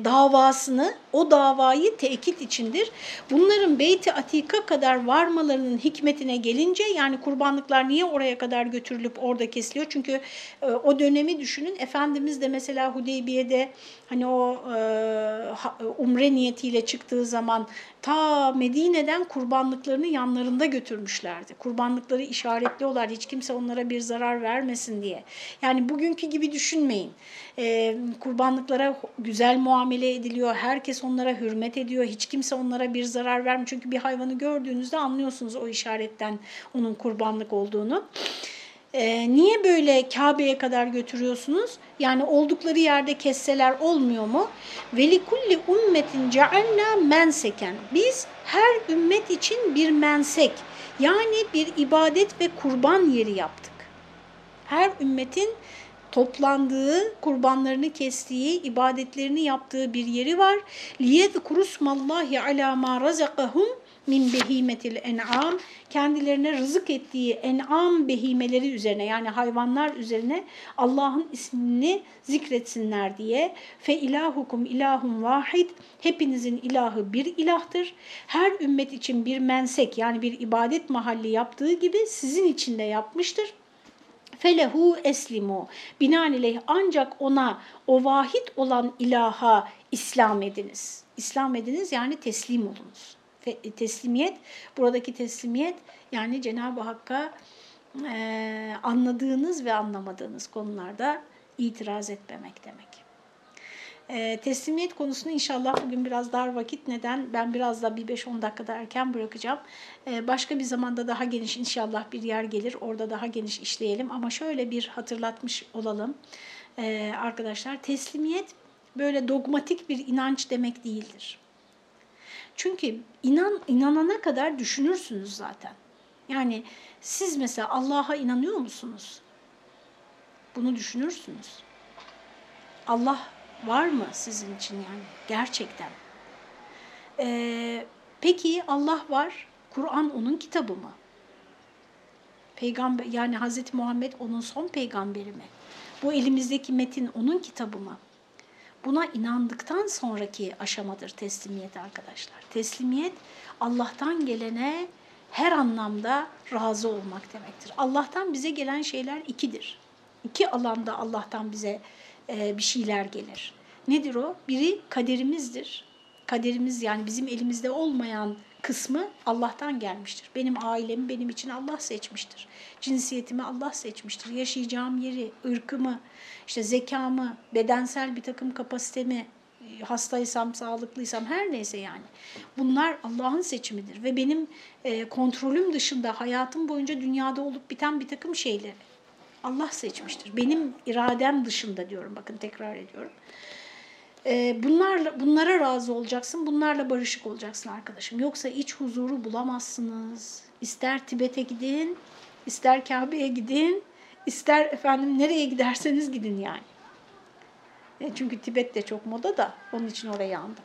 davasını, o davayı tekit içindir. Bunların Beyt-i Atika kadar varmalarının hikmetine gelince yani kurbanlıklar niye oraya kadar götürülüp orada kesiliyor? Çünkü e, o dönemi düşünün. Efendimiz de mesela Hudeybiye'de hani o e, umre niyetiyle çıktığı zaman ta Medine'den kurbanlıklarını yanlarında götürmüşlerdi. Kurbanlıkları işaretliyorlar hiç kimse onlara bir zarar vermesin diye. Yani bugünkü gibi düşünmeyin. E, kurbanlıklara güzel muamele ediliyor, herkes onlara hürmet ediyor, hiç kimse onlara bir zarar vermiyor. Çünkü bir hayvanı gördüğünüzde anlıyorsunuz o işaretten onun kurbanlık olduğunu. Ee, niye böyle Kabe'ye kadar götürüyorsunuz? Yani oldukları yerde kesseler olmuyor mu? Velikulli ummetin cealna menseken. Biz her ümmet için bir mensek yani bir ibadet ve kurban yeri yaptık. Her ümmetin toplandığı, kurbanlarını kestiği, ibadetlerini yaptığı bir yeri var. Liyezkurusmallahi ala ma razakahum min behimetil en'am kendilerine rızık ettiği en'am behimeleri üzerine yani hayvanlar üzerine Allah'ın ismini zikretsinler diye fe ilahukum ilahum vahid hepinizin ilahı bir ilahtır. Her ümmet için bir mensek yani bir ibadet mahalli yaptığı gibi sizin için de yapmıştır felehu eslimu. Binaenaleyh ancak ona o vahid olan ilaha İslam ediniz. İslam ediniz yani teslim olunuz. Teslimiyet, buradaki teslimiyet yani Cenab-ı Hakk'a e, anladığınız ve anlamadığınız konularda itiraz etmemek demek. E, teslimiyet konusunu inşallah bugün biraz dar vakit neden ben biraz da bir 5-10 dakikada erken bırakacağım. E, başka bir zamanda daha geniş inşallah bir yer gelir orada daha geniş işleyelim ama şöyle bir hatırlatmış olalım e, arkadaşlar. Teslimiyet böyle dogmatik bir inanç demek değildir. Çünkü inan inanana kadar düşünürsünüz zaten. Yani siz mesela Allah'a inanıyor musunuz? Bunu düşünürsünüz. Allah Var mı sizin için yani gerçekten? Ee, peki Allah var, Kur'an onun kitabı mı? Peygamber yani Hazreti Muhammed onun son peygamberi mi? Bu elimizdeki metin onun kitabı mı? Buna inandıktan sonraki aşamadır teslimiyet arkadaşlar. Teslimiyet Allah'tan gelene her anlamda razı olmak demektir. Allah'tan bize gelen şeyler ikidir. İki alanda Allah'tan bize bir şeyler gelir. Nedir o? Biri kaderimizdir. Kaderimiz yani bizim elimizde olmayan kısmı Allah'tan gelmiştir. Benim ailemi benim için Allah seçmiştir. Cinsiyetimi Allah seçmiştir. Yaşayacağım yeri, ırkımı, işte zekamı, bedensel bir takım kapasitemi, hastaysam, sağlıklıysam her neyse yani. Bunlar Allah'ın seçimidir ve benim e, kontrolüm dışında hayatım boyunca dünyada olup biten bir takım şeyleri Allah seçmiştir. Benim iradem dışında diyorum bakın tekrar ediyorum. Ee, bunlarla, bunlara razı olacaksın, bunlarla barışık olacaksın arkadaşım. Yoksa iç huzuru bulamazsınız. İster Tibet'e gidin, ister Kabe'ye gidin, ister efendim nereye giderseniz gidin yani. E çünkü Tibet de çok moda da onun için oraya andım.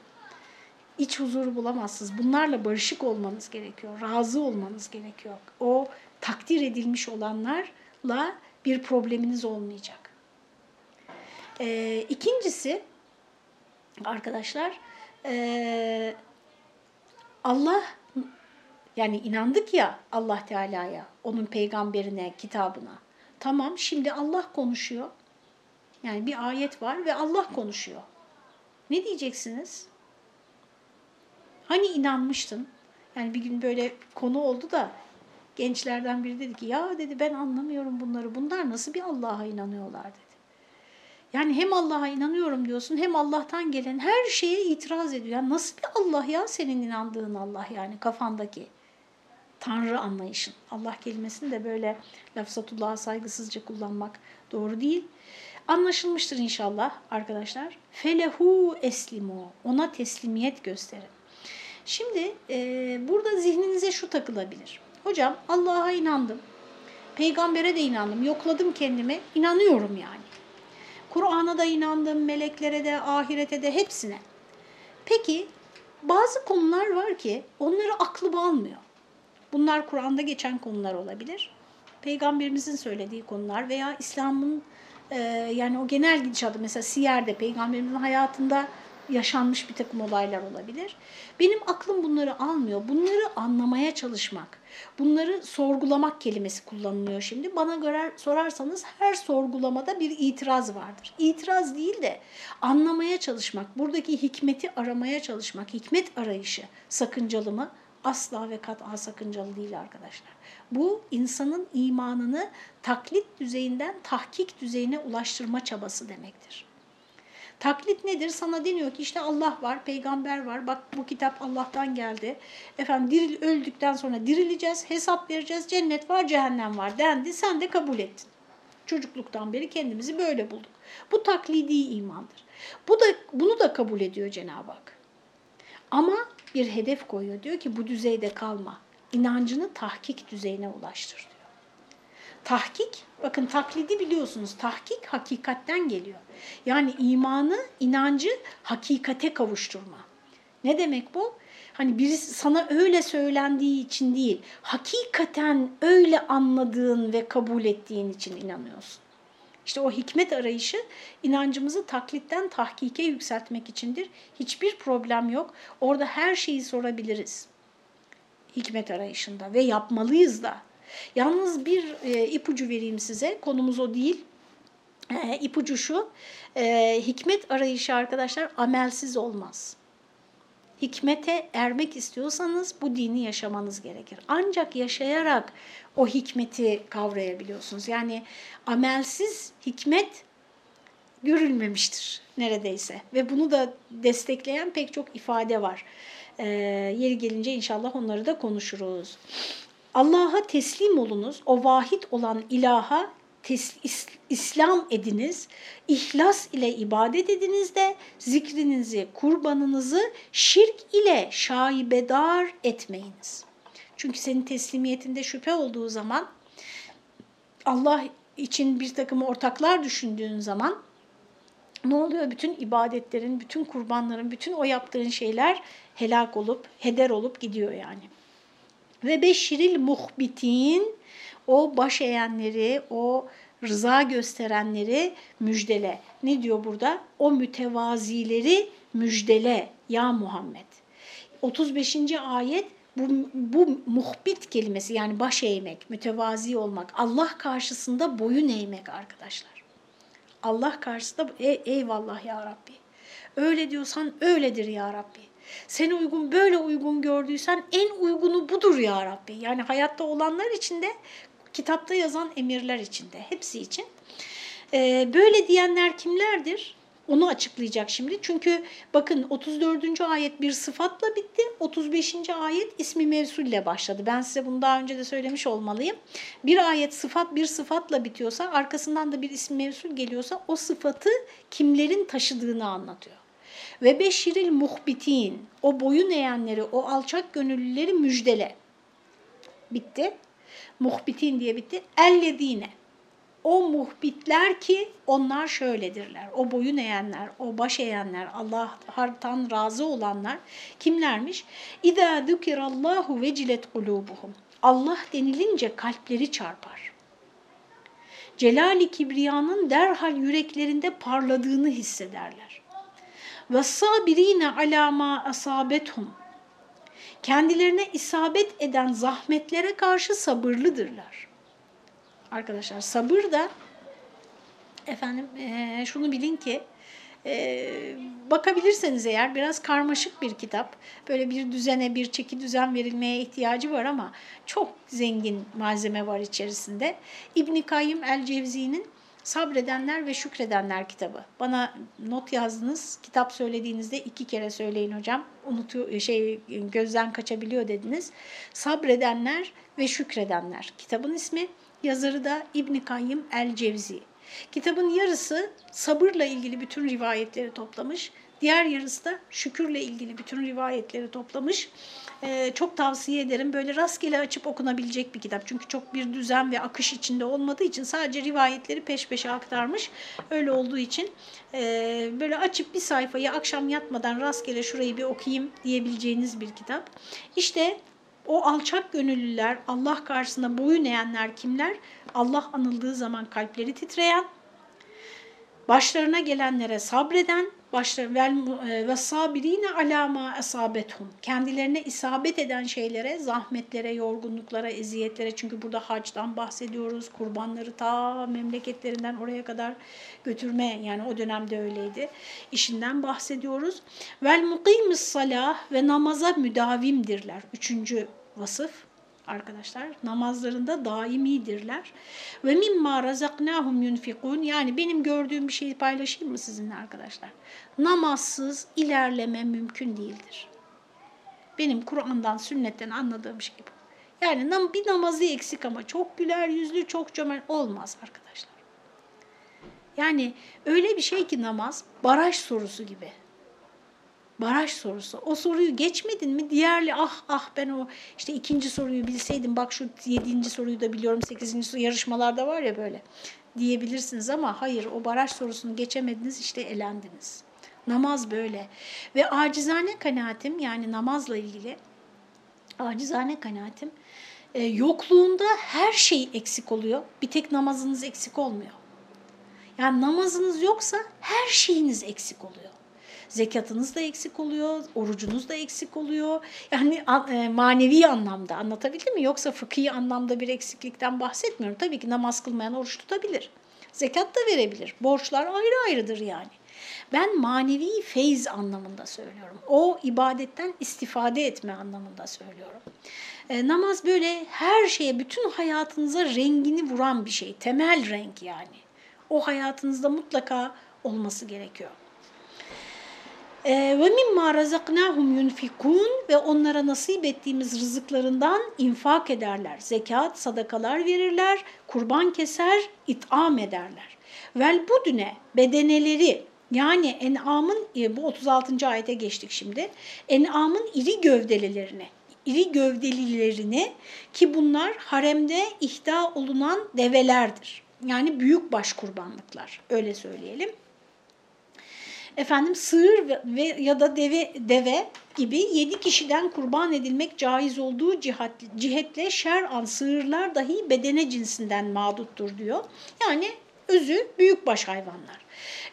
iç huzuru bulamazsınız. Bunlarla barışık olmanız gerekiyor. Razı olmanız gerekiyor. O takdir edilmiş olanlarla bir probleminiz olmayacak. Ee, ikincisi arkadaşlar e, Allah yani inandık ya Allah Teala'ya, onun peygamberine, kitabına. Tamam şimdi Allah konuşuyor. Yani bir ayet var ve Allah konuşuyor. Ne diyeceksiniz? Hani inanmıştın? Yani bir gün böyle konu oldu da gençlerden biri dedi ki ya dedi ben anlamıyorum bunları. Bunlar nasıl bir Allah'a inanıyorlar dedi. Yani hem Allah'a inanıyorum diyorsun hem Allah'tan gelen her şeye itiraz ediyor. Yani nasıl bir Allah ya senin inandığın Allah yani kafandaki Tanrı anlayışın. Allah kelimesini de böyle lafzatullah'a saygısızca kullanmak doğru değil. Anlaşılmıştır inşallah arkadaşlar. Felehu eslimu. Ona teslimiyet gösterin. Şimdi e, burada zihninize şu takılabilir. Hocam Allah'a inandım. Peygambere de inandım. Yokladım kendimi. İnanıyorum yani. Kur'an'a da inandım, meleklere de, ahirete de hepsine. Peki bazı konular var ki onları aklım almıyor. Bunlar Kur'an'da geçen konular olabilir. Peygamberimizin söylediği konular veya İslam'ın e, yani o genel gidişatı mesela Siyer'de peygamberimizin hayatında yaşanmış bir takım olaylar olabilir. Benim aklım bunları almıyor. Bunları anlamaya çalışmak, bunları sorgulamak kelimesi kullanılıyor şimdi. Bana göre sorarsanız her sorgulamada bir itiraz vardır. İtiraz değil de anlamaya çalışmak, buradaki hikmeti aramaya çalışmak, hikmet arayışı sakıncalı mı? Asla ve kat'a sakıncalı değil arkadaşlar. Bu insanın imanını taklit düzeyinden tahkik düzeyine ulaştırma çabası demektir. Taklit nedir? Sana deniyor ki işte Allah var, peygamber var. Bak bu kitap Allah'tan geldi. Efendim diril, öldükten sonra dirileceğiz, hesap vereceğiz. Cennet var, cehennem var dendi. Sen de kabul ettin. Çocukluktan beri kendimizi böyle bulduk. Bu taklidi imandır. Bu da bunu da kabul ediyor Cenab-ı Hak. Ama bir hedef koyuyor. Diyor ki bu düzeyde kalma. İnancını tahkik düzeyine ulaştır diyor. Tahkik, bakın taklidi biliyorsunuz. Tahkik hakikatten geliyor. Yani imanı, inancı hakikate kavuşturma. Ne demek bu? Hani birisi sana öyle söylendiği için değil, hakikaten öyle anladığın ve kabul ettiğin için inanıyorsun. İşte o hikmet arayışı inancımızı taklitten tahkike yükseltmek içindir. Hiçbir problem yok. Orada her şeyi sorabiliriz. Hikmet arayışında ve yapmalıyız da. Yalnız bir e, ipucu vereyim size. Konumuz o değil. E, ipucu şu. E, hikmet arayışı arkadaşlar amelsiz olmaz. Hikmete ermek istiyorsanız bu dini yaşamanız gerekir. Ancak yaşayarak o hikmeti kavrayabiliyorsunuz. Yani amelsiz hikmet görülmemiştir neredeyse. Ve bunu da destekleyen pek çok ifade var. Ee, yeri gelince inşallah onları da konuşuruz. Allah'a teslim olunuz, o vahid olan ilaha tes, is, İslam ediniz, ihlas ile ibadet ediniz de zikrinizi, kurbanınızı şirk ile şaibedar etmeyiniz. Çünkü senin teslimiyetinde şüphe olduğu zaman Allah için bir takım ortaklar düşündüğün zaman ne oluyor? Bütün ibadetlerin, bütün kurbanların, bütün o yaptığın şeyler helak olup, heder olup gidiyor yani. Ve beşiril muhbitin o baş eğenleri, o rıza gösterenleri müjdele. Ne diyor burada? O mütevazileri müjdele ya Muhammed. 35. ayet bu, bu muhbit kelimesi yani baş eğmek, mütevazi olmak, Allah karşısında boyun eğmek arkadaşlar. Allah karşısında ey, eyvallah ya Rabbi. Öyle diyorsan öyledir ya Rabbi. Sen uygun böyle uygun gördüysen en uygunu budur ya Rabbi. Yani hayatta olanlar içinde kitapta yazan emirler içinde hepsi için. Ee, böyle diyenler kimlerdir? Onu açıklayacak şimdi. Çünkü bakın 34. ayet bir sıfatla bitti. 35. ayet ismi mevsulle başladı. Ben size bunu daha önce de söylemiş olmalıyım. Bir ayet sıfat bir sıfatla bitiyorsa arkasından da bir isim mevsul geliyorsa o sıfatı kimlerin taşıdığını anlatıyor. Ve beşiril muhbitin o boyun eğenleri, o alçak gönüllüleri müjdele. Bitti. Muhbitin diye bitti. Ellezine o muhbitler ki onlar şöyledirler. O boyun eğenler, o baş eğenler, Allah'tan razı olanlar kimlermiş? İza zukirallahu vecilet kulubuhum. Allah denilince kalpleri çarpar. Celali Kibriya'nın derhal yüreklerinde parladığını hissederler. Ve sabirine alama asabethum. Kendilerine isabet eden zahmetlere karşı sabırlıdırlar. Arkadaşlar sabır da efendim e, şunu bilin ki e, bakabilirseniz eğer biraz karmaşık bir kitap. Böyle bir düzene, bir çeki düzen verilmeye ihtiyacı var ama çok zengin malzeme var içerisinde. İbn Kayyim el-Cevzi'nin Sabredenler ve Şükredenler kitabı. Bana not yazdınız. Kitap söylediğinizde iki kere söyleyin hocam. Unutuyor şey gözden kaçabiliyor dediniz. Sabredenler ve Şükredenler. Kitabın ismi yazarı da İbn Kayyim el-Cevzi. Kitabın yarısı sabırla ilgili bütün rivayetleri toplamış. Diğer yarısı da şükürle ilgili bütün rivayetleri toplamış. Ee, çok tavsiye ederim. Böyle rastgele açıp okunabilecek bir kitap. Çünkü çok bir düzen ve akış içinde olmadığı için sadece rivayetleri peş peşe aktarmış. Öyle olduğu için e, böyle açıp bir sayfayı akşam yatmadan rastgele şurayı bir okuyayım diyebileceğiniz bir kitap. İşte o alçak gönüllüler, Allah karşısında boyun eğenler kimler? Allah anıldığı zaman kalpleri titreyen, başlarına gelenlere sabreden, başlar ve sabirine alama esabethum. Kendilerine isabet eden şeylere, zahmetlere, yorgunluklara, eziyetlere çünkü burada hacdan bahsediyoruz. Kurbanları ta memleketlerinden oraya kadar götürme yani o dönemde öyleydi. İşinden bahsediyoruz. Vel mukimis salah ve namaza müdavimdirler. Üçüncü vasıf arkadaşlar namazlarında daimidirler. Ve mimma razaknahum yunfikun yani benim gördüğüm bir şeyi paylaşayım mı sizinle arkadaşlar? Namazsız ilerleme mümkün değildir. Benim Kur'an'dan, sünnetten anladığım şey bu. Yani bir namazı eksik ama çok güler yüzlü, çok cömert olmaz arkadaşlar. Yani öyle bir şey ki namaz baraj sorusu gibi baraj sorusu. O soruyu geçmedin mi diğerli ah ah ben o işte ikinci soruyu bilseydim bak şu yedinci soruyu da biliyorum sekizinci soru yarışmalarda var ya böyle diyebilirsiniz ama hayır o baraj sorusunu geçemediniz işte elendiniz. Namaz böyle ve acizane kanaatim yani namazla ilgili acizane kanaatim e, yokluğunda her şey eksik oluyor. Bir tek namazınız eksik olmuyor. Yani namazınız yoksa her şeyiniz eksik oluyor zekatınız da eksik oluyor, orucunuz da eksik oluyor. Yani e, manevi anlamda anlatabildim mi? Yoksa fıkhi anlamda bir eksiklikten bahsetmiyorum. Tabii ki namaz kılmayan oruç tutabilir. Zekat da verebilir. Borçlar ayrı ayrıdır yani. Ben manevi feyz anlamında söylüyorum. O ibadetten istifade etme anlamında söylüyorum. E, namaz böyle her şeye, bütün hayatınıza rengini vuran bir şey. Temel renk yani. O hayatınızda mutlaka olması gerekiyor. Ee, ve mimma razaknahum yunfikun ve onlara nasip ettiğimiz rızıklarından infak ederler. Zekat, sadakalar verirler, kurban keser, itam ederler. Vel budüne bedeneleri yani en'amın e, bu 36. ayete geçtik şimdi. En'amın iri gövdelilerini iri gövdelilerini ki bunlar haremde ihda olunan develerdir. Yani büyük baş kurbanlıklar öyle söyleyelim efendim sığır ve, ve ya da deve deve gibi yedi kişiden kurban edilmek caiz olduğu cihat, cihetle şer'an sığırlar dahi bedene cinsinden mağduttur diyor. Yani özü büyükbaş hayvanlar.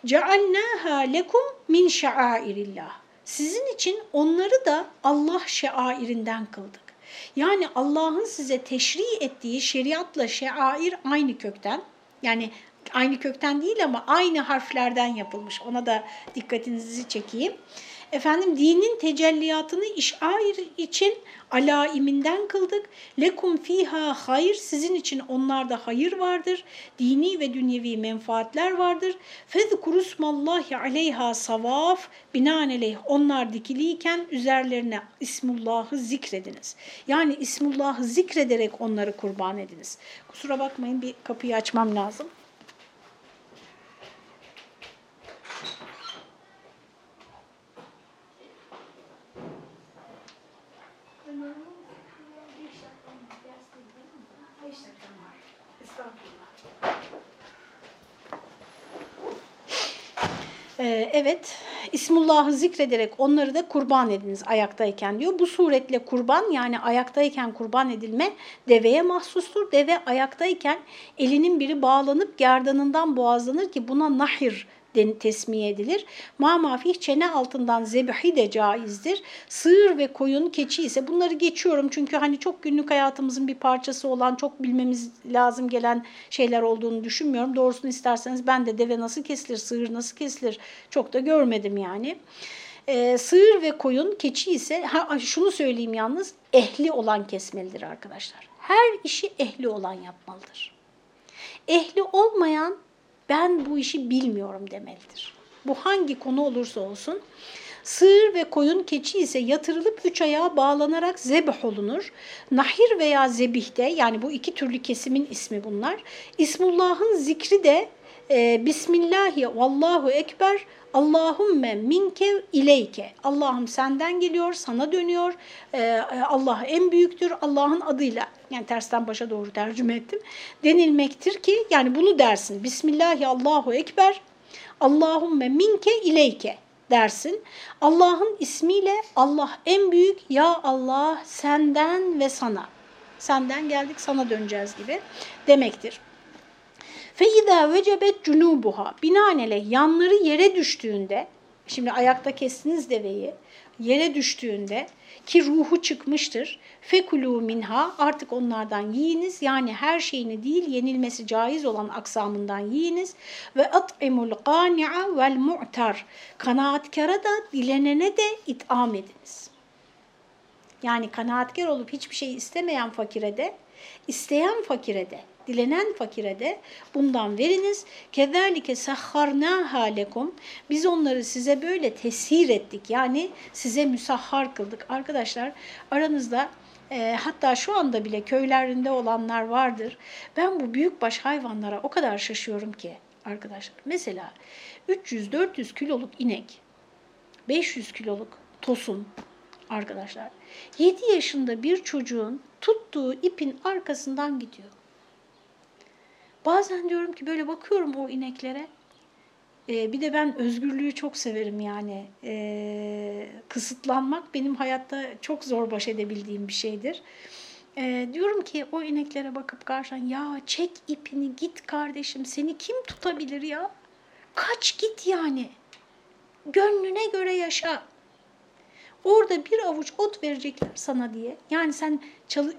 جَعَلْنَاهَا lekum min şa'airillah. Sizin için onları da Allah şairinden kıldık. Yani Allah'ın size teşri ettiği şeriatla şair aynı kökten. Yani aynı kökten değil ama aynı harflerden yapılmış. Ona da dikkatinizi çekeyim. Efendim dinin tecelliyatını işair için alaiminden kıldık. Lekum fiha hayır sizin için onlarda hayır vardır. Dini ve dünyevi menfaatler vardır. Fezkurusmallahi aleyha savaf binaenaleyh onlar dikiliyken üzerlerine ismullahı zikrediniz. Yani ismullahı zikrederek onları kurban ediniz. Kusura bakmayın bir kapıyı açmam lazım. Beş dakikam var. Estağfurullah. Ee, evet, İsmullah'ı zikrederek onları da kurban ediniz ayaktayken diyor. Bu suretle kurban yani ayaktayken kurban edilme deveye mahsustur. Deve ayaktayken elinin biri bağlanıp gerdanından boğazlanır ki buna nahir tesmiye edilir. Ma mafih çene altından zebihi de caizdir. Sığır ve koyun, keçi ise bunları geçiyorum çünkü hani çok günlük hayatımızın bir parçası olan çok bilmemiz lazım gelen şeyler olduğunu düşünmüyorum. Doğrusunu isterseniz ben de deve nasıl kesilir, sığır nasıl kesilir çok da görmedim yani. Ee, sığır ve koyun, keçi ise ha, şunu söyleyeyim yalnız ehli olan kesmelidir arkadaşlar. Her işi ehli olan yapmalıdır. Ehli olmayan ben bu işi bilmiyorum demelidir. Bu hangi konu olursa olsun. Sığır ve koyun keçi ise yatırılıp üç ayağa bağlanarak zebh olunur. Nahir veya zebihte yani bu iki türlü kesimin ismi bunlar. İsmullah'ın zikri de e, Bismillahi vallahu ekber Allahümme minke ileyke. Allah'ım senden geliyor, sana dönüyor. Ee, Allah en büyüktür. Allah'ın adıyla yani tersten başa doğru tercüme ettim. Denilmektir ki yani bunu dersin. Bismillahi Allahu ekber. Allahümme minke ileyke dersin. Allah'ın ismiyle Allah en büyük ya Allah senden ve sana. Senden geldik sana döneceğiz gibi demektir. فَاِذَا vecebet cunubuha Binaenaleyh yanları yere düştüğünde, şimdi ayakta kestiniz deveyi, yere düştüğünde ki ruhu çıkmıştır. Fekulu minha artık onlardan yiyiniz. Yani her şeyini değil yenilmesi caiz olan aksamından yiyiniz. Ve at'imul qani'a vel mu'tar. Kanaatkara da dilenene de itham ediniz. Yani kanaatkar olup hiçbir şey istemeyen fakire de, isteyen fakire de dilenen fakire de bundan veriniz. Kezalike sahharna halekum. Biz onları size böyle tesir ettik. Yani size müsahhar kıldık. Arkadaşlar aranızda e, hatta şu anda bile köylerinde olanlar vardır. Ben bu büyükbaş hayvanlara o kadar şaşıyorum ki arkadaşlar. Mesela 300-400 kiloluk inek, 500 kiloluk tosun arkadaşlar. 7 yaşında bir çocuğun tuttuğu ipin arkasından gidiyor. Bazen diyorum ki böyle bakıyorum o ineklere. Ee, bir de ben özgürlüğü çok severim yani. Ee, kısıtlanmak benim hayatta çok zor baş edebildiğim bir şeydir. Ee, diyorum ki o ineklere bakıp karşıdan ya çek ipini git kardeşim seni kim tutabilir ya? Kaç git yani. Gönlüne göre yaşa. Orada bir avuç ot verecekler sana diye. Yani sen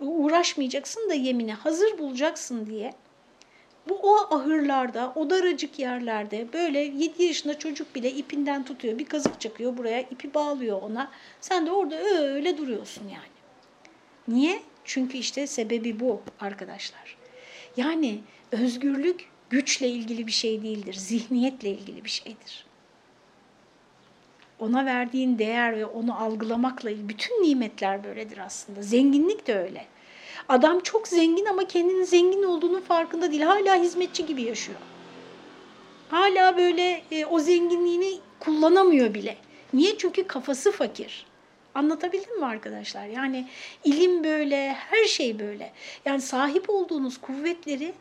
uğraşmayacaksın da yemine hazır bulacaksın diye. Bu o ahırlarda, o daracık yerlerde böyle 7 yaşında çocuk bile ipinden tutuyor. Bir kazık çakıyor buraya, ipi bağlıyor ona. Sen de orada öyle duruyorsun yani. Niye? Çünkü işte sebebi bu arkadaşlar. Yani özgürlük güçle ilgili bir şey değildir, zihniyetle ilgili bir şeydir. Ona verdiğin değer ve onu algılamakla ilgili bütün nimetler böyledir aslında. Zenginlik de öyle. Adam çok zengin ama kendinin zengin olduğunun farkında değil. Hala hizmetçi gibi yaşıyor. Hala böyle e, o zenginliğini kullanamıyor bile. Niye? Çünkü kafası fakir. Anlatabildim mi arkadaşlar? Yani ilim böyle, her şey böyle. Yani sahip olduğunuz kuvvetleri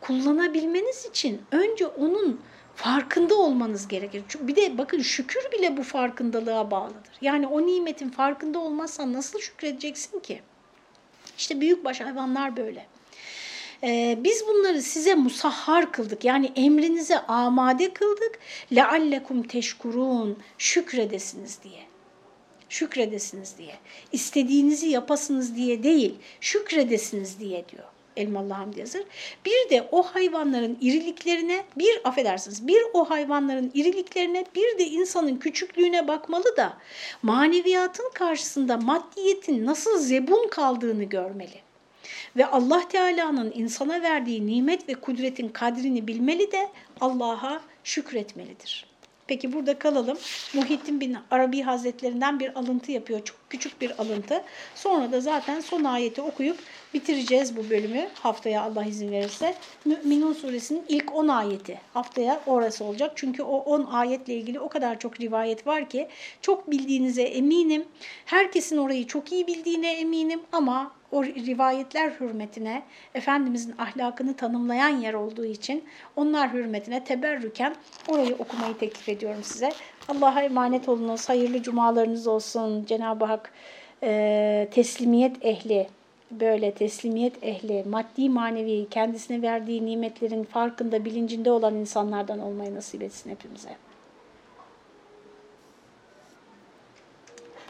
kullanabilmeniz için önce onun farkında olmanız gerekir. Bir de bakın şükür bile bu farkındalığa bağlıdır. Yani o nimetin farkında olmazsan nasıl şükredeceksin ki? İşte büyükbaş hayvanlar böyle. Ee, biz bunları size musahhar kıldık. Yani emrinize amade kıldık. لَعَلَّكُمْ teşkurun Şükredesiniz diye. Şükredesiniz diye. İstediğinizi yapasınız diye değil, şükredesiniz diye diyor. Elmalı Hamdi yazır. Bir de o hayvanların iriliklerine, bir affedersiniz, bir o hayvanların iriliklerine, bir de insanın küçüklüğüne bakmalı da maneviyatın karşısında maddiyetin nasıl zebun kaldığını görmeli. Ve Allah Teala'nın insana verdiği nimet ve kudretin kadrini bilmeli de Allah'a şükretmelidir. Peki burada kalalım. Muhittin bin Arabi Hazretlerinden bir alıntı yapıyor. Çok küçük bir alıntı. Sonra da zaten son ayeti okuyup bitireceğiz bu bölümü haftaya Allah izin verirse. Mü'minun suresinin ilk 10 ayeti haftaya orası olacak. Çünkü o 10 ayetle ilgili o kadar çok rivayet var ki çok bildiğinize eminim. Herkesin orayı çok iyi bildiğine eminim ama o rivayetler hürmetine, Efendimizin ahlakını tanımlayan yer olduğu için onlar hürmetine teberrüken orayı okumayı teklif ediyorum size. Allah'a emanet olunuz, hayırlı cumalarınız olsun. Cenab-ı Hak e, teslimiyet ehli, böyle teslimiyet ehli, maddi manevi kendisine verdiği nimetlerin farkında, bilincinde olan insanlardan olmayı nasip etsin hepimize.